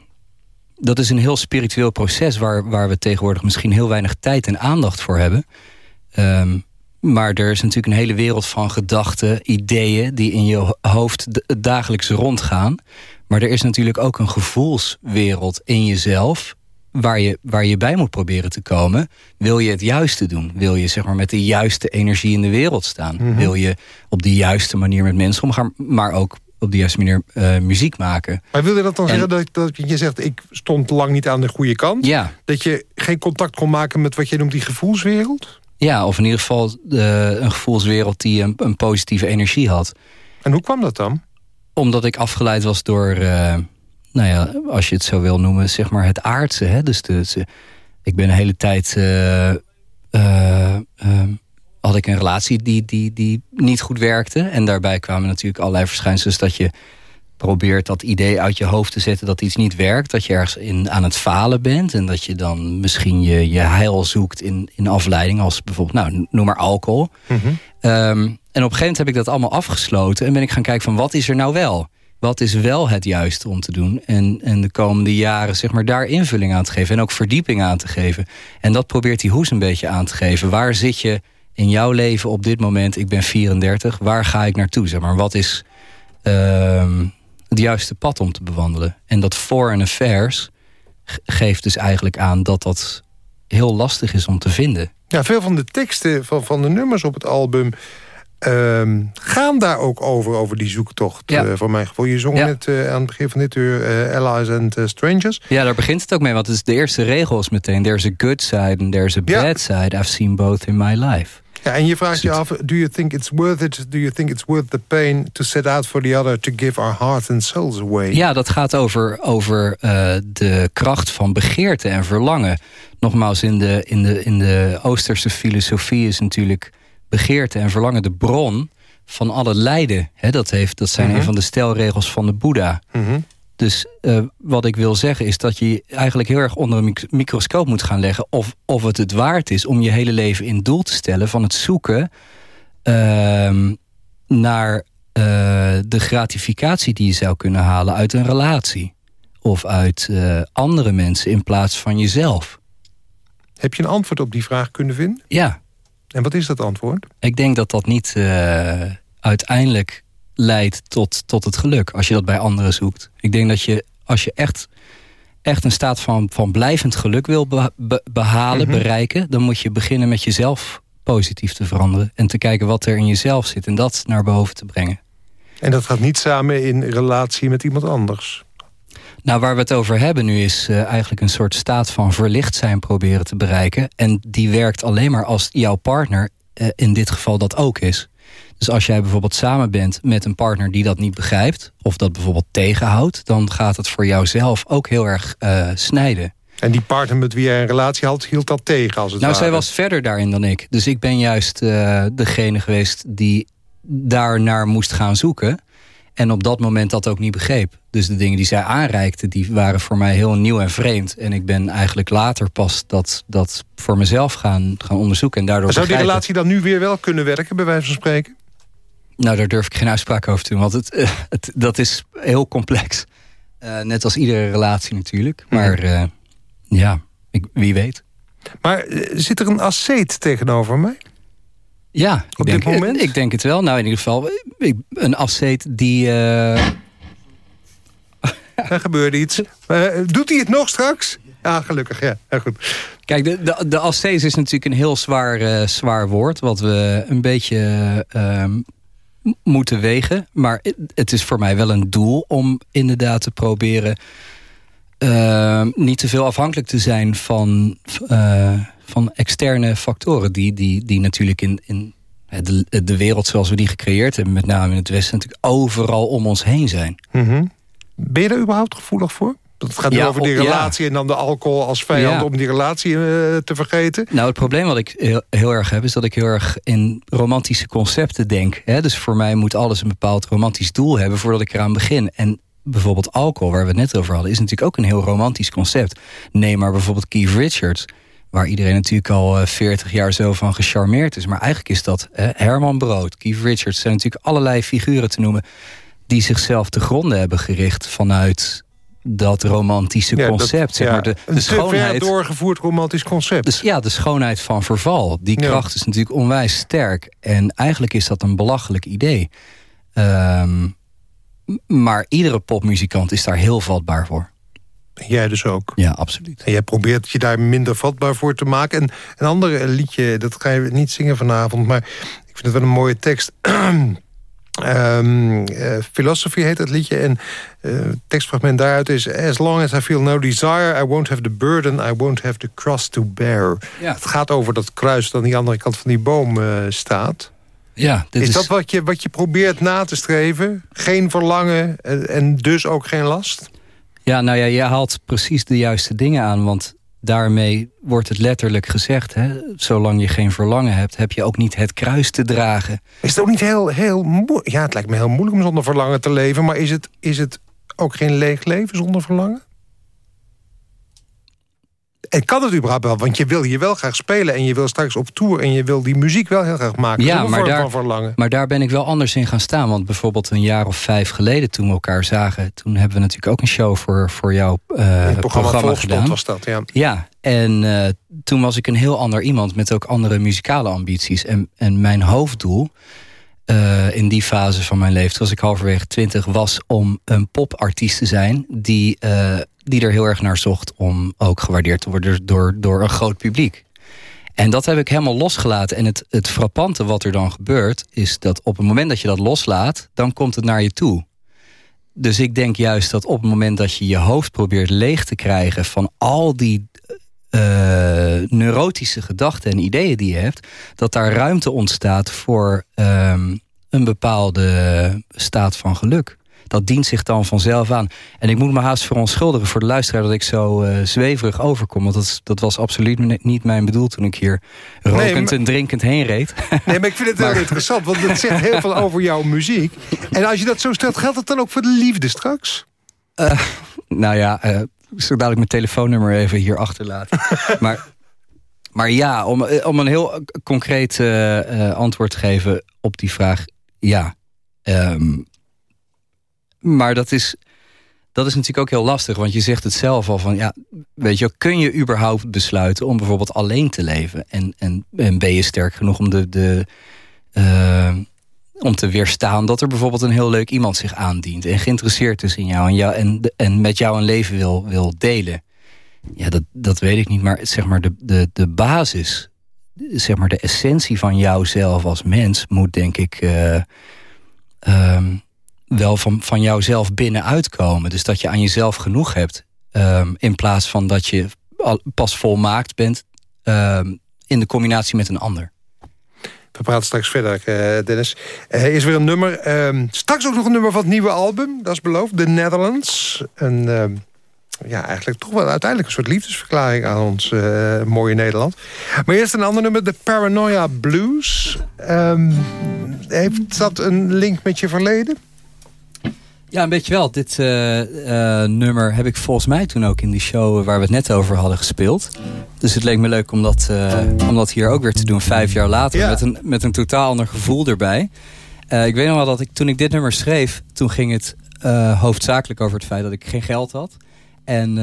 dat is een heel spiritueel proces... Waar, waar we tegenwoordig misschien heel weinig tijd en aandacht voor hebben. Um, maar er is natuurlijk een hele wereld van gedachten, ideeën... die in je hoofd dagelijks rondgaan. Maar er is natuurlijk ook een gevoelswereld in jezelf... Waar je, waar je bij moet proberen te komen. Wil je het juiste doen? Wil je zeg maar, met de juiste energie in de wereld staan? Mhm. Wil je op de juiste manier met mensen omgaan... maar ook op de juiste manier uh, muziek maken. Maar wil je dat dan zeggen dat, dat je zegt... ik stond lang niet aan de goede kant? Ja. Dat je geen contact kon maken met wat je noemt die gevoelswereld? Ja, of in ieder geval uh, een gevoelswereld die een, een, positieve energie had. En hoe kwam dat dan? Omdat ik afgeleid was door... Uh, nou ja, als je het zo wil noemen, zeg maar het aardse. Hè? Dus de, ik ben een hele tijd... had ik een relatie die, die, die niet goed werkte. En daarbij kwamen natuurlijk allerlei verschijnselen... dat je probeert dat idee uit je hoofd te zetten dat iets niet werkt. Dat je ergens in, aan het falen bent. En dat je dan misschien je, je heil zoekt in, in afleiding. Als bijvoorbeeld, nou, noem maar alcohol. Mm -hmm. um, en op een gegeven moment heb ik dat allemaal afgesloten. En ben ik gaan kijken van wat is er nou wel? Wat is wel het juiste om te doen? En, en de komende jaren zeg maar, daar invulling aan te geven. En ook verdieping aan te geven. En dat probeert die hoes een beetje aan te geven. Waar zit je in jouw leven op dit moment? Ik ben 34. Waar ga ik naartoe? Zeg maar, wat is... Uh, het juiste pad om te bewandelen. En dat foreign affairs geeft dus eigenlijk aan dat dat heel lastig is om te vinden. Ja, veel van de teksten van, van de nummers op het album... Uh, gaan daar ook over, over die zoektocht, ja. uh, voor mijn gevoel. Je zong ja. net uh, aan het begin van dit uur uh, Allies and Strangers. Ja, daar begint het ook mee, want het is de eerste regels meteen. There's a good side and there's a bad side. I've seen both in my life. Ja, en je vraagt je af, do you think it's worth it? Do you think it's worth the pain to set out for the other... to give our hearts and souls away? Ja, dat gaat over, over uh, de kracht van begeerte en verlangen. Nogmaals, in de, in, de, in de Oosterse filosofie is natuurlijk begeerte en verlangen de bron van alle lijden. He, dat, heeft, dat zijn mm -hmm. een van de stelregels van de Boeddha. Mm -hmm. Dus uh, wat ik wil zeggen is dat je eigenlijk heel erg onder een microscoop moet gaan leggen... of, of het het waard is om je hele leven in doel te stellen... van het zoeken uh, naar uh, de gratificatie die je zou kunnen halen uit een relatie. Of uit uh, andere mensen in plaats van jezelf. Heb je een antwoord op die vraag kunnen vinden? Ja. En wat is dat antwoord? Ik denk dat dat niet uiteindelijk leidt tot, tot het geluk. Als je dat bij anderen zoekt. Ik denk dat je, als je echt, echt een staat van, van blijvend geluk wil be, be, behalen, mm -hmm. bereiken... dan moet je beginnen met jezelf positief te veranderen. En te kijken wat er in jezelf zit. En dat naar boven te brengen. En dat gaat niet samen in relatie met iemand anders? Nou, waar we het over hebben nu is uh, eigenlijk een soort staat van verlicht zijn proberen te bereiken. En die werkt alleen maar als jouw partner uh, in dit geval dat ook is. Dus als jij bijvoorbeeld samen bent met een partner die dat niet begrijpt... of dat bijvoorbeeld tegenhoudt... dan gaat het voor jouzelf ook heel erg uh, snijden. En die partner met wie jij een relatie had, hield dat tegen als het Nou, ware. zij was verder daarin dan ik. Dus ik ben juist degene geweest die daar naar moest gaan zoeken. En op dat moment dat ook niet begreep. Dus de dingen die zij aanreikte, die waren voor mij heel nieuw en vreemd. En ik ben eigenlijk later pas dat, dat voor mezelf gaan, gaan onderzoeken. En daardoor Zou die relatie dan nu weer wel kunnen werken, bij wijze van spreken? Nou, daar durf ik geen uitspraak over te doen. Want het, uh, het, dat is heel complex. Uh, net als iedere relatie natuurlijk. Maar uh, ja, ik, wie weet. Maar zit er een asceet tegenover mij? Ja, op denk, dit moment? Ik, denk het wel. Nou, in ieder geval ik, een asceet die... Uh... er gebeurde iets. Uh, doet hij het nog straks? Ja, gelukkig. Ja, ja goed. Kijk, de, de, de ascese is natuurlijk een heel zwaar, uh, zwaar woord... wat we een beetje moeten wegen. Maar het is voor mij wel een doel om inderdaad te proberen... niet te veel afhankelijk te zijn van, van externe factoren... die, die, die natuurlijk in, in de, de wereld zoals we die gecreëerd hebben... met name in het Westen natuurlijk overal om ons heen zijn. Mhm. Ben je er überhaupt gevoelig voor? Dat gaat nu over die relatie en dan de alcohol als vijand... om die relatie uh, te vergeten. Nou, het probleem wat ik heel, heel, erg heb... is dat ik heel erg in romantische concepten denk. Hè? Dus voor mij moet alles een bepaald romantisch doel hebben... voordat ik eraan begin. En bijvoorbeeld alcohol, waar we het net over hadden... is natuurlijk ook een heel romantisch concept. Neem maar bijvoorbeeld Keith Richards waar iedereen natuurlijk al 40 eh, jaar zo van gecharmeerd is. Maar eigenlijk is dat Herman Brood, Keith Richards... zijn natuurlijk allerlei figuren te noemen... die zichzelf te gronden hebben gericht vanuit dat romantische concept. zeg maar, de, de schoonheid, doorgevoerd romantisch concept. Dus ja, de schoonheid van verval. Die kracht is natuurlijk onwijs sterk. En eigenlijk is dat een belachelijk idee. Ehm, maar iedere popmuzikant is daar heel vatbaar voor. Jij dus ook. Ja, absoluut. En jij probeert je daar minder vatbaar voor te maken. En een ander liedje, dat ga je niet zingen vanavond... maar ik vind het wel een mooie tekst... Um, uh, Philosophy heet het liedje. En uh, tekstfragment daaruit is... As long as I feel no desire, I won't have the burden... I won't have the cross to bear. Ja. Het gaat over dat kruis dat aan die andere kant van die boom uh, staat. Ja, dit is, is dat wat je, wat je probeert na te streven? Geen verlangen en, en dus ook geen last? Ja, nou ja, je haalt precies de juiste dingen aan. Want daarmee wordt het letterlijk gezegd... Hè, zolang je geen verlangen hebt, heb je ook niet het kruis te dragen. Is het ook niet heel, heel moeilijk? Ja, het lijkt me heel moeilijk om zonder verlangen te leven... maar is het, is het ook geen leeg leven zonder verlangen? En kan het überhaupt wel? Want je wil hier wel graag spelen... en je wil straks op tour en je wil die muziek wel heel graag maken. Ja, maar daar, maar daar ben ik wel anders in gaan staan. Want bijvoorbeeld een jaar of vijf geleden toen we elkaar zagen... toen hebben we natuurlijk ook een show voor, voor jouw uh, programma, programma gedaan. was dat, ja. Ja, en uh, toen was ik een heel ander iemand... met ook andere muzikale ambities. En, en mijn hoofddoel... Uh, in die fase van mijn leven, was ik halverwege twintig... was om een popartiest te zijn... die die er heel erg naar zocht om ook gewaardeerd te worden door, door een groot publiek. En dat heb ik helemaal losgelaten. En het, het frappante wat er dan gebeurt... is dat op het moment dat je dat loslaat... dan komt het naar je toe. Dus ik denk juist dat op het moment dat je je hoofd probeert leeg te krijgen... van al die uh, neurotische gedachten en ideeën die je hebt... dat daar ruimte ontstaat voor um, een bepaalde staat van geluk dat dient zich dan vanzelf aan. En ik moet me haast verontschuldigen voor de luisteraar... dat ik zo uh, zweverig overkom. Want dat, dat was absoluut niet mijn bedoel toen ik hier rokend en drinkend heen reed. Nee, maar ik vind het heel interessant. Want het zegt heel veel over jouw muziek. En als je dat zo stelt, geldt het dan ook voor de liefde straks? Uh, nou ja, uh, zo dadelijk mijn telefoonnummer even hier achterlaten. maar, maar ja, om, om een heel concreet antwoord te geven op die vraag... ja, um, maar dat is, dat is natuurlijk ook heel lastig. Want je zegt het zelf al van... ja, weet je, kun je überhaupt besluiten om bijvoorbeeld alleen te leven? En, en, en ben je sterk genoeg om, de, de, uh, om te weerstaan... dat er bijvoorbeeld een heel leuk iemand zich aandient... en geïnteresseerd is in jou en, jou, en, en met jou een leven wil, wil delen? Ja, dat, dat weet ik niet. Maar zeg maar de, de, de basis, zeg maar de essentie van jouzelf als mens... moet denk ik... Uh, wel van, van jouzelf binnenuit komen. Dus dat je aan jezelf genoeg hebt. Um, in plaats van dat je pas volmaakt bent um, in de combinatie met een ander. We praten straks verder, uh, Dennis. Uh, is weer een nummer. Uh, straks ook nog een nummer van het nieuwe album. Dat is beloofd. The Netherlands. Een, ja, eigenlijk toch wel uiteindelijk een soort liefdesverklaring aan ons uh, mooie Nederland. Maar eerst een ander nummer. De Paranoia Blues. heeft dat een link met je verleden? Ja, een beetje wel. Dit uh, uh, nummer heb ik volgens mij toen ook in die show waar we het net over hadden gespeeld. Dus het leek me leuk om dat, uh, om dat hier ook weer te doen, vijf jaar later. Met, een, met een totaal ander gevoel erbij. ik weet nog wel dat ik toen ik dit nummer schreef, toen ging het hoofdzakelijk over het feit dat ik geen geld had. En,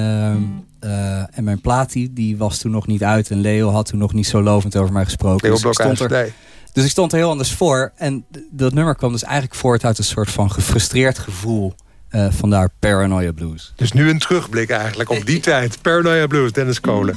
en mijn plaat die, die was toen nog niet uit. En Leo had toen nog niet zo lovend over mij gesproken. Leo dus stond er, nee. Dus ik stond er heel anders voor. En dat nummer kwam dus eigenlijk voort uit een soort van gefrustreerd gevoel. Uh, vandaar Paranoia Blues. Dus nu een terugblik eigenlijk op die tijd. Paranoia Blues, Dennis Kolen.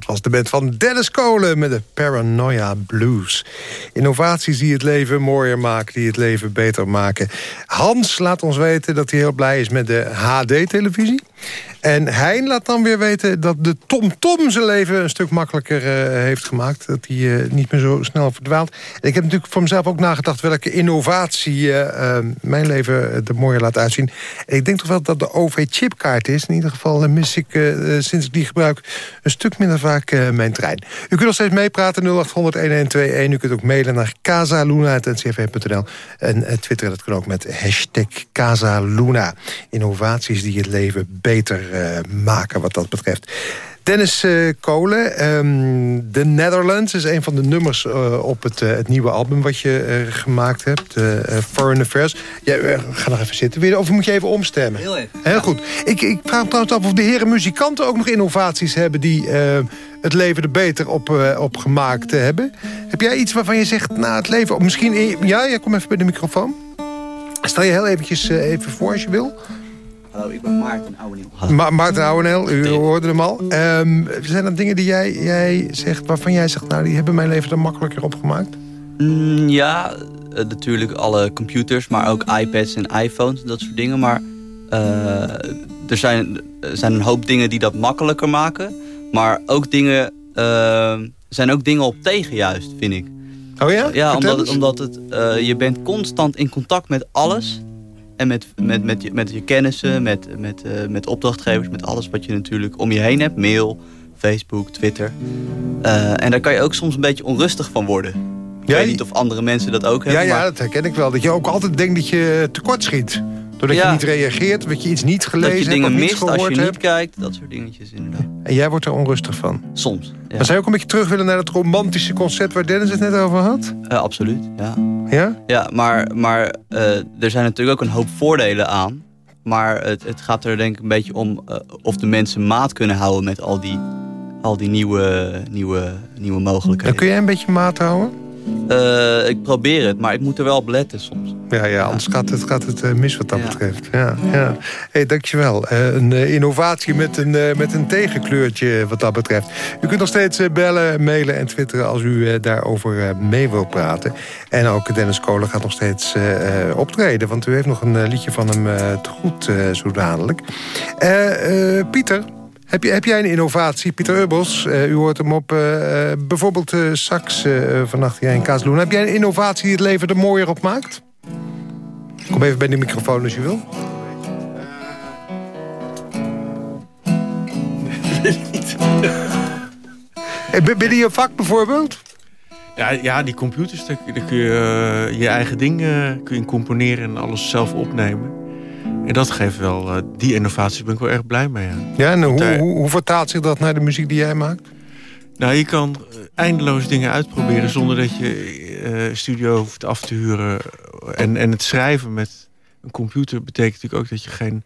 Dat was de band van Dennis Kolen met de Paranoia Blues. Innovaties die het leven mooier maken, die het leven beter maken. Hans laat ons weten dat hij heel blij is met de HD-televisie. En Hein laat dan weer weten dat de TomTom zijn leven een stuk makkelijker eh, heeft gemaakt. Dat hij eh, niet meer zo snel verdwaalt. Ik heb natuurlijk voor mezelf ook nagedacht welke innovatie eh, mijn leven er mooier laat uitzien. En ik denk toch wel dat de OV-chipkaart is. In ieder geval mis ik sinds ik die gebruik een stuk minder vaak mijn trein. U kunt nog steeds meepraten 0800-1121. U kunt ook mailen naar casaluna.ncv.nl. En twitteren dat kan ook met hashtag Casaluna. Innovaties die het leven beter eh, maken wat dat betreft. Dennis eh, Kolen, ehm, The Netherlands is een van de nummers eh, op het, het nieuwe album wat je gemaakt hebt. Foreign Affairs. Ja, ga nog even zitten. Je- Of moet je even omstemmen? Heel even. Heel goed. Ik, ik vraag me trouwens af of de heren muzikanten ook nog innovaties hebben... die het leven er beter op, op gemaakt hebben. Heb jij iets waarvan je zegt, nou het leven... Misschien, ja, ja, kom even bij de microfoon. Stel je heel eventjes even voor als je wil. Hallo, ik ben Maarten Ouweneel. Ma Maarten Ouweneel, u hoorde hem al. Um, zijn er dingen die jij, jij zegt, waarvan jij zegt... nou, die hebben mijn leven er makkelijker opgemaakt? Mm, ja, natuurlijk alle computers, maar ook iPads en iPhones en dat soort dingen. Maar er zijn, zijn een hoop dingen die dat makkelijker maken. Maar ook dingen, uh, zijn ook dingen op tegen juist, vind ik. Oh ja? Ja, omdat het, omdat het, uh, je bent constant in contact met alles. En met, met, met, je, met je kennissen, met, met, uh, met opdrachtgevers, met alles wat je natuurlijk om je heen hebt. Mail, Facebook, Twitter. Uh, en daar kan je ook soms een beetje onrustig van worden. Ik ja, weet niet of andere mensen dat ook hebben. Ja, ja dat herken ik wel. Dat je ook altijd denkt dat je tekort schiet. Doordat je niet reageert, dat je iets niet gelezen hebt Dat je dingen mist als je niet kijkt. Dat soort dingetjes inderdaad. En jij wordt er onrustig van? Soms, ja. Maar zou je ook een beetje terug willen naar dat romantische concept... waar Dennis het net over had? Uh, absoluut, ja. Ja? Ja, maar, maar uh, er zijn natuurlijk ook een hoop voordelen aan. Maar het, het gaat er denk ik een beetje om... Uh, of de mensen maat kunnen houden met al die, al die nieuwe, nieuwe, nieuwe mogelijkheden. Dan kun jij een beetje maat houden? Uh, ik probeer het, maar ik moet er wel op letten soms. Ja, ja anders gaat het, gaat het uh, mis wat dat ja. betreft. Ja, ja. Hey, dankjewel. Uh, een innovatie met een, met een tegenkleurtje wat dat betreft. U kunt nog steeds bellen, mailen en twitteren als u daarover mee wilt praten. En ook Dennis Kolen gaat nog steeds optreden. Want u heeft nog een liedje van hem te goed zo dadelijk. Pieter... Heb, je, heb jij een innovatie, Pieter Ubbels? Uh, u hoort hem op uh, bijvoorbeeld uh, Sax vannacht hier in Kaasloen. Heb jij een innovatie die het leven er mooier op maakt? Kom even bij de microfoon als je wil. Niet. Binnen je vak bijvoorbeeld? Ja, ja die computers, daar, kun je je eigen dingen kun je componeren en alles zelf opnemen. En dat geeft wel, uh, die innovatie ben ik wel erg blij mee. Ja, ja en hoe, hoe, hoe, vertaalt zich dat naar de muziek die jij maakt? Nou, je kan eindeloos dingen uitproberen zonder dat je uh, studio hoeft af te huren. En, en het schrijven met een computer betekent natuurlijk ook dat je geen,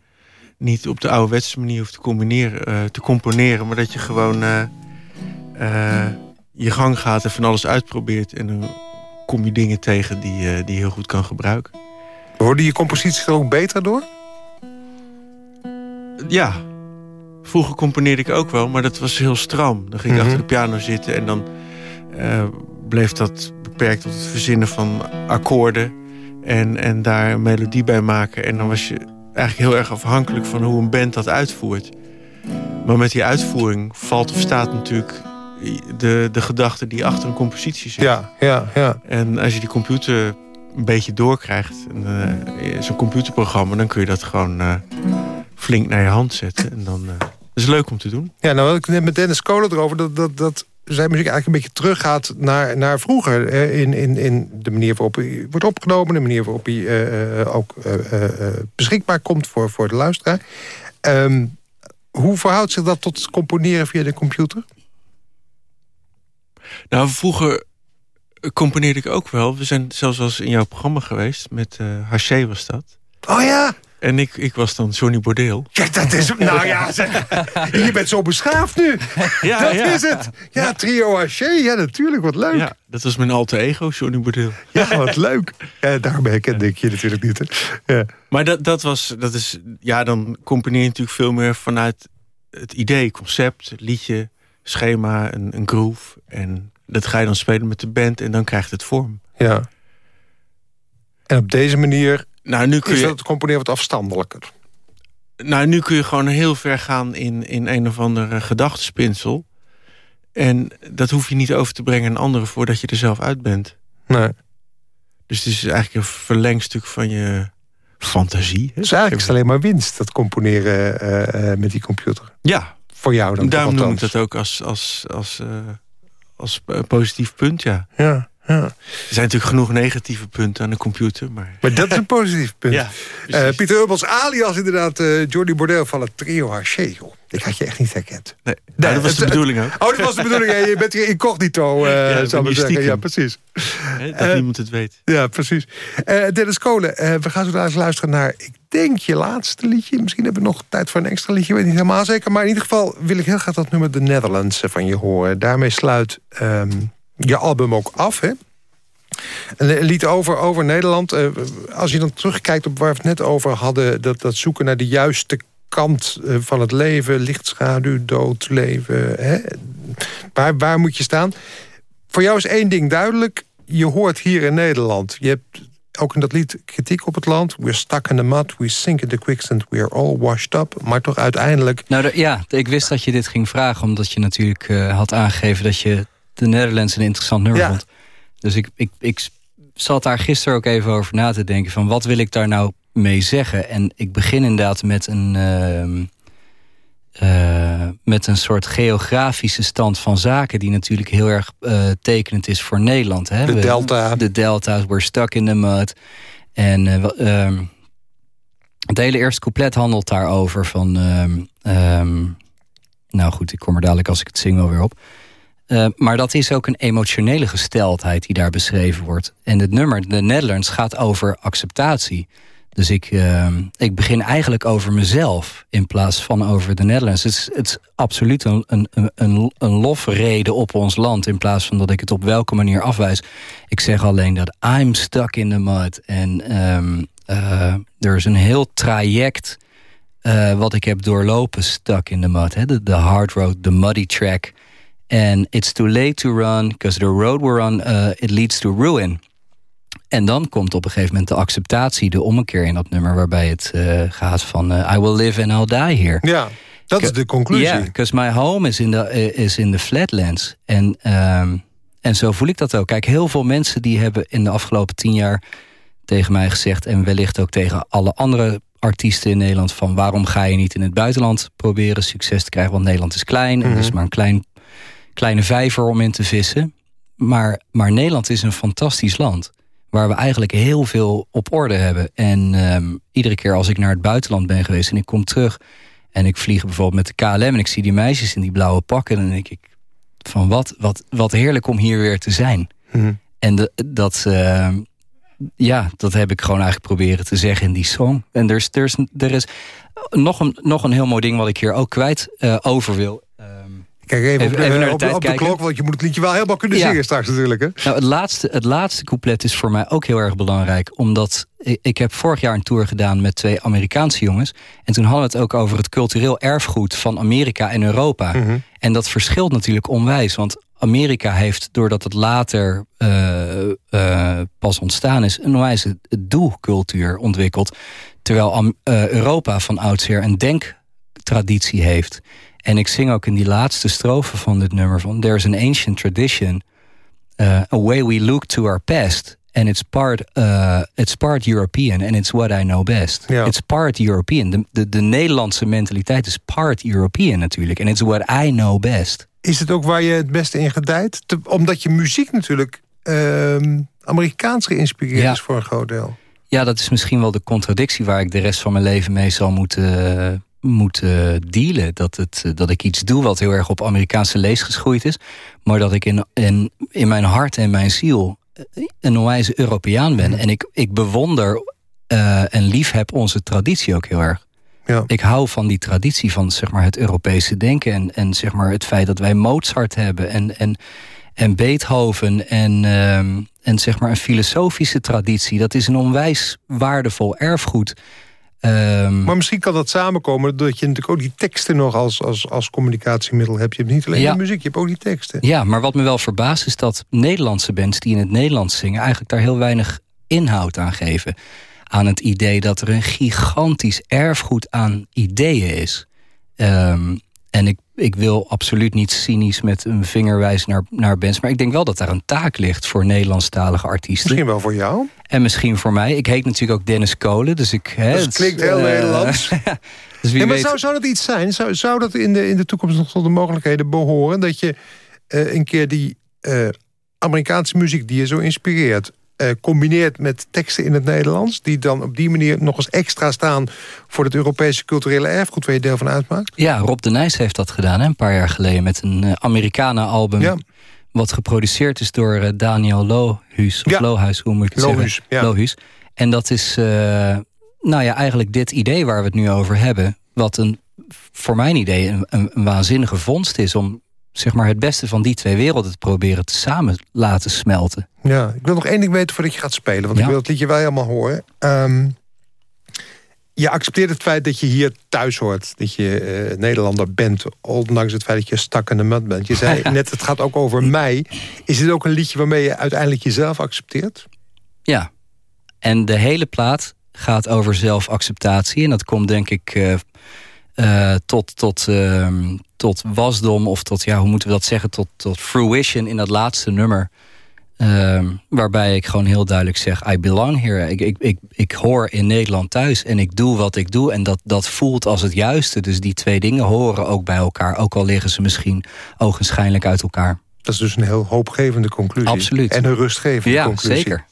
niet op de ouderwetse manier hoeft te, combineren, uh, te componeren. Maar dat je gewoon je gang gaat en van alles uitprobeert. En dan kom je dingen tegen die, die je heel goed kan gebruiken. Worden je composities er ook beter door? Ja. Vroeger componeerde ik ook wel, maar dat was heel stram. Dan ging ik mhm. achter de piano zitten en dan uh, bleef dat beperkt tot het verzinnen van akkoorden. En, en daar een melodie bij maken. En dan was je eigenlijk heel erg afhankelijk van hoe een band dat uitvoert. Maar met die uitvoering valt of staat natuurlijk de, de gedachte die achter een compositie zit. Ja, ja, ja. En als je die computer een beetje doorkrijgt, uh, zo'n computerprogramma... dan kun je dat gewoon uh, flink naar je hand zetten. En dan uh, is leuk om te doen. Ja, nou had ik net met Dennis Kolen erover... dat, dat, dat zijn muziek eigenlijk een beetje teruggaat naar, naar vroeger. in, in, in de manier waarop hij wordt opgenomen... de manier waarop hij uh, ook beschikbaar komt voor, voor de luisteraar. Um, hoe verhoudt zich dat tot componeren via de computer? Nou, vroeger componeerde ik ook wel. We zijn zelfs als in jouw programma geweest. Met uh, Haché was dat. Oh ja! En ik, ik was dan Johnny Bordeel. Ja, dat is... Nou ja, je bent zo beschaafd nu. Ja, dat is het. Ja, trio Haché. Ja, natuurlijk. Wat leuk. Ja, dat was mijn alter ego, Johnny Bordeel. Ja, wat leuk. Ja, daarom herkende ik je natuurlijk niet. Hè. Ja. Maar dat, dat was... Dat is, ja, dan componeer je natuurlijk veel meer vanuit het idee, concept, liedje, schema, een, een groove. En dat ga je dan spelen met de band en dan krijgt het vorm. Ja. En op deze manier nou, nu kun is je, het componeren wat afstandelijker. Nou, nu kun je gewoon heel ver gaan in, in een of andere gedachtespinsel. En dat hoef je niet over te brengen aan anderen voordat je er zelf uit bent. Nee. Dus het is eigenlijk een verlengstuk van je fantasie. Dus eigenlijk is het alleen maar winst, dat componeren uh, uh, met die computer. Ja. Voor jou dan. Daarom noem ik dat ook als, als, als uh, als positief punt, ja. Ja, ja. Er zijn natuurlijk genoeg negatieve punten aan de computer. Maar, maar dat is een positief punt. ja, uh, Pieter Ubbels alias inderdaad uh, Jordi Bordel van het trio Haché. Ik had je echt niet herkend. Nee, nee dat was de bedoeling ook. Oh, dat was de bedoeling. Je bent hier incognito, uh, ja, zou ik zeggen. Ja, precies. dat niemand het weet. Ja, precies. Dennis Kolen, we gaan zo eens luisteren naar... ik denk je laatste liedje. Misschien hebben we nog tijd voor een extra liedje. weet niet helemaal zeker. Maar in ieder geval wil ik heel graag dat nummer The Netherlands van je horen. Daarmee sluit um, je album ook af, hè? Een lied over, over Nederland. Uh, als je dan terugkijkt op waar we het net over hadden... dat, dat zoeken naar de juiste kant uh, van het leven... lichtschaduw, dood, leven. Hè? Waar, waar moet je staan? Voor jou is één ding duidelijk. Je hoort hier in Nederland. Je hebt ook in dat lied kritiek op het land. We're stuck in the mud, we sink in the quicksand, we're all washed up. Maar toch uiteindelijk... Nou ja, ik wist dat je dit ging vragen... omdat je natuurlijk uh, had aangegeven dat je de Netherlands een interessant nummer ja. vond. Dus ik, ik, ik zat daar gisteren ook even over na te denken... van wat wil ik daar nou mee zeggen? En ik begin inderdaad met een... Uh, uh, met een soort geografische stand van zaken... die natuurlijk heel erg uh, tekenend is voor Nederland. Hè? De delta. De delta's, we're stuck in the mud. En uh, het hele eerste couplet handelt daarover van... Um, nou goed, ik kom er dadelijk als ik het zing wel weer op... Uh, maar dat is ook een emotionele gesteldheid die daar beschreven wordt. En het nummer, de Netherlands, gaat over acceptatie. Dus ik, uh, ik begin eigenlijk over mezelf in plaats van over de Netherlands. Het is, het absoluut een, een, een, een lofrede op ons land... in plaats van dat ik het op welke manier afwijs. Ik zeg alleen dat I'm stuck in the mud. En um, uh, er is een heel traject wat ik heb doorlopen, stuck in the mud. Hè? De, de hard road, de muddy track... And it's too late to run, because the road we're on, uh, it leads to ruin. En dan komt op een gegeven moment de acceptatie, de ommekeer in dat nummer... waarbij het uh, gaat van uh, I will live and I'll die here. Ja, dat is de conclusie. Ja, because my home is in the, is in the flatlands. En, um, en zo voel ik dat ook. Kijk, heel veel mensen die hebben in de afgelopen tien jaar tegen mij gezegd... en wellicht ook tegen alle andere artiesten in Nederland... van waarom ga je niet in het buitenland proberen succes te krijgen? Want Nederland is klein en mm -hmm. is maar een klein kleine vijver om in te vissen. Maar, maar Nederland is een fantastisch land. Waar we eigenlijk heel veel op orde hebben. En um, iedere keer als ik naar het buitenland ben geweest en ik kom terug. En ik vlieg bijvoorbeeld met de KLM en ik zie die meisjes in die blauwe pakken. Dan denk ik van wat, wat, wat heerlijk om hier weer te zijn. Mm. En de, dat, uh, ja, dat heb ik gewoon eigenlijk proberen te zeggen in die song. En er is, er is, er is nog, een, nog een heel mooi ding wat ik hier ook kwijt uh, over wil. Um, Kijk even, op, even de, op de klok, want je moet het liedje wel helemaal kunnen ja. zingen straks natuurlijk. Hè? Nou, het, laatste, het laatste couplet is voor mij ook heel erg belangrijk. Omdat ik, heb vorig jaar een tour gedaan met twee Amerikaanse jongens. En toen hadden we het ook over het cultureel erfgoed van Amerika en Europa. Mm -hmm. En dat verschilt natuurlijk onwijs. Want Amerika heeft, doordat het later uh, uh, pas ontstaan is... een onwijze doelcultuur ontwikkeld. Terwijl uh, Europa van oudsher een denktraditie heeft... En ik zing ook in die laatste strofe van dit nummer van... There's an ancient tradition, uh, a way we look to our past... And it's part, uh, it's part European and it's what I know best. Ja. It's part European. De, de, de Nederlandse mentaliteit is part European natuurlijk. And it's what I know best. Is het ook waar je het beste in gedijt? Te, omdat je muziek natuurlijk uh, Amerikaans geïnspireerd ja. is voor een groot deel. Ja, dat is misschien wel de contradictie... waar ik de rest van mijn leven mee zal moeten... Uh, moet uh, dealen. Dat, het, dat ik iets doe wat heel erg op Amerikaanse lees geschoeid is. Maar dat ik in, in, in mijn hart en mijn ziel een onwijze Europeaan ben. Mm. En ik, ik bewonder uh, en lief heb onze traditie ook heel erg. Ja. Ik hou van die traditie van zeg maar, het Europese denken. En, en zeg maar, het feit dat wij Mozart hebben. En, en, en Beethoven. En, um, en zeg maar, een filosofische traditie. Dat is een onwijs waardevol erfgoed. Um, maar misschien kan dat samenkomen dat je natuurlijk ook die teksten nog als, als, als communicatiemiddel hebt. Je hebt niet alleen ja. de muziek, je hebt ook die teksten. Ja, maar wat me wel verbaast is dat Nederlandse bands die in het Nederlands zingen... eigenlijk daar heel weinig inhoud aan geven. Aan het idee dat er een gigantisch erfgoed aan ideeën is. Um, en ik, ik wil absoluut niet cynisch met een vinger wijzen naar, naar bands. Maar ik denk wel dat daar een taak ligt voor Nederlandstalige artiesten. Misschien wel voor jou. En misschien voor mij. Ik heet natuurlijk ook Dennis Kolen. Dus ik, hè, dat klinkt heel uh, Nederlands. dus wie ja, maar weet... zou, zou dat iets zijn? Zou, zou dat in de, in de toekomst nog tot de mogelijkheden behoren? Dat je uh, een keer die uh, Amerikaanse muziek die je zo inspireert... Uh, combineert met teksten in het Nederlands... die dan op die manier nog eens extra staan... voor het Europese culturele erfgoed waar je deel van uitmaakt? Ja, Rob de Nijs heeft dat gedaan hè, een paar jaar geleden... met een uh, Amerikanen-album... Ja. wat geproduceerd is door uh, Daniel Lohuis. Of Ja. Lohuis, hoe moet ik het Lohuis, zeggen? ja. Lohuis. En dat is, nou ja, eigenlijk dit idee waar we het nu over hebben... wat een, voor mijn idee een, een, een waanzinnige vondst is... om zeg maar het beste van die twee werelden te proberen te samen laten smelten. Ja, ik wil nog één ding weten voordat je gaat spelen. Want ik wil het liedje wel helemaal horen. Um, je accepteert het feit dat je hier thuis hoort. Dat je uh, Nederlander bent. Ondanks het feit dat je stak in de mud bent. Je zei net, het gaat ook over mij. Is dit ook een liedje waarmee je uiteindelijk jezelf accepteert? Ja. En de hele plaat gaat over zelfacceptatie. En dat komt denk ik uh, uh, tot, tot, uh, tot wasdom. Of tot, ja, hoe moeten we dat zeggen? Tot, tot fruition in dat laatste nummer. Uh, waarbij ik gewoon heel duidelijk zeg, I belong here. Ik, ik, ik, ik hoor in Nederland thuis en ik doe wat ik doe. En dat, dat voelt als het juiste. Dus die twee dingen horen ook bij elkaar. Ook al liggen ze misschien ogenschijnlijk uit elkaar. Dat is dus een heel hoopgevende conclusie. Absoluut. En een rustgevende ja, conclusie. zeker.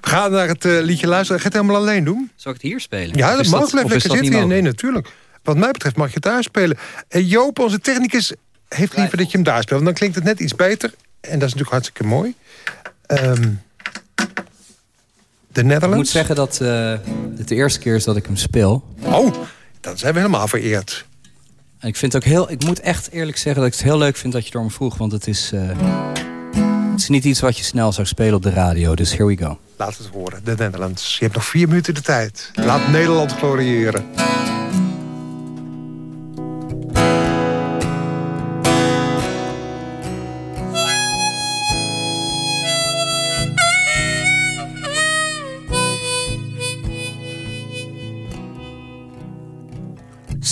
We gaan naar het uh, liedje luisteren. Ga je het helemaal alleen doen? Zal ik het hier spelen? Ja, dat mag. Blijf lekker zitten hier. Nee, natuurlijk. Wat mij betreft mag je het daar spelen. Uh, Joop, onze technicus, heeft liever dat je hem daar speelt. Want dan klinkt het net iets beter. En dat is natuurlijk hartstikke mooi. Um, de Netherlands. Ik moet zeggen dat uh, het de eerste keer is dat ik hem speel. Oh, dan zijn we helemaal vereerd. En ik vind ook heel. Ik moet echt eerlijk zeggen dat ik het heel leuk vind dat je door me vroeg. Want het is. Uh, het is niet iets wat je snel zou spelen op de radio. Dus here we go. Laat het horen, de Netherlands. Je hebt nog vier minuten de tijd. Laat Nederland gloriëren.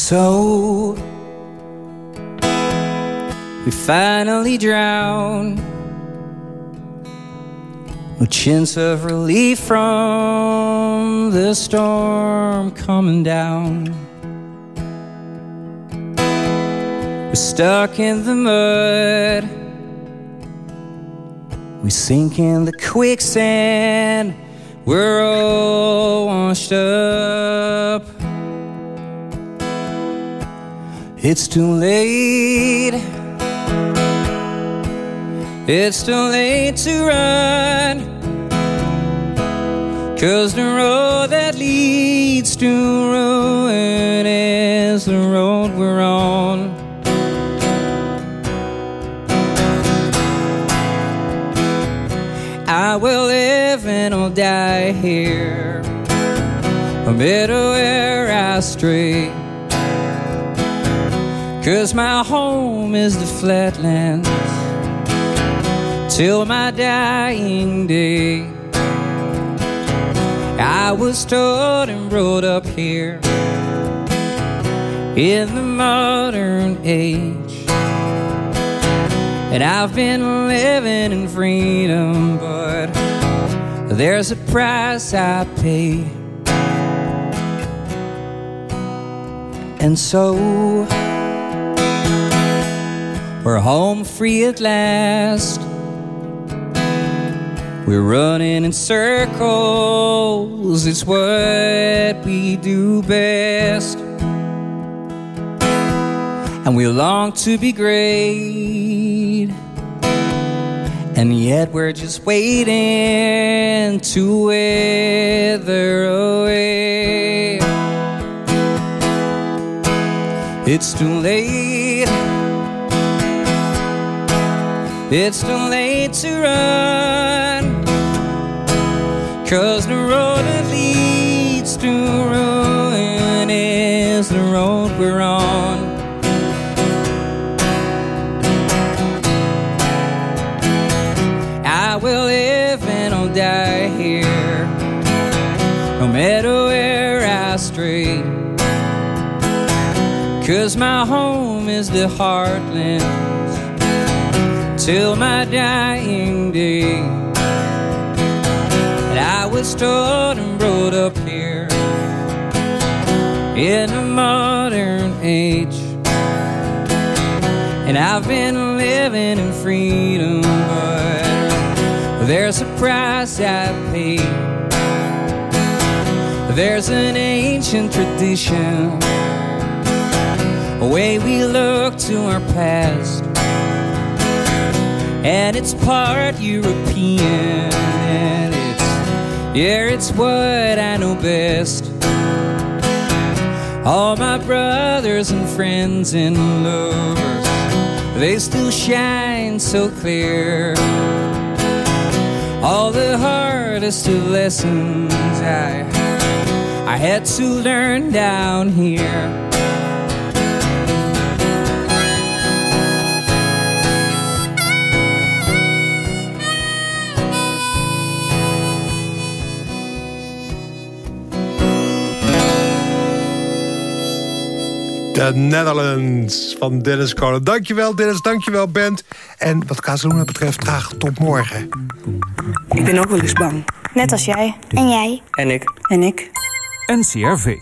So we finally drown. No chance of relief from the storm coming down. We're stuck in the mud. We sink in the quicksand. We're all washed up. It's too late. It's too late to run. Cause the road that leads to ruin is the road we're on. I will live and I'll die here. No matter where I stray. Cause my home is the flatlands till my dying day. I was taught and brought up here in the modern age. And I've been living in freedom, but there's a price I pay. And so we're home free at last. We're running in circles, it's what we do best. And we long to be great. And yet we're just waiting to wither away. It's too late. It's too late to run. Cause the road that leads to ruin is the road we're on. I will live and I'll die here, no matter where I stray. Cause my home is the heartland till my dying day. And I was taught and brought up here in a modern age. And I've been living in freedom, but there's a price I pay. There's an ancient tradition, a way we look to our past and it's part European, and it's yeah, it's what I know best. All my brothers and friends and lovers, they still shine so clear. All the hardest of lessons I, I had to learn down here. The Netherlands van Dennis Kolen. Dankjewel Dennis, dankjewel Bent. En wat Casaluna betreft, graag tot morgen. Ik ben ook wel eens bang. Net als jij. En jij. En ik. En ik. NCRV.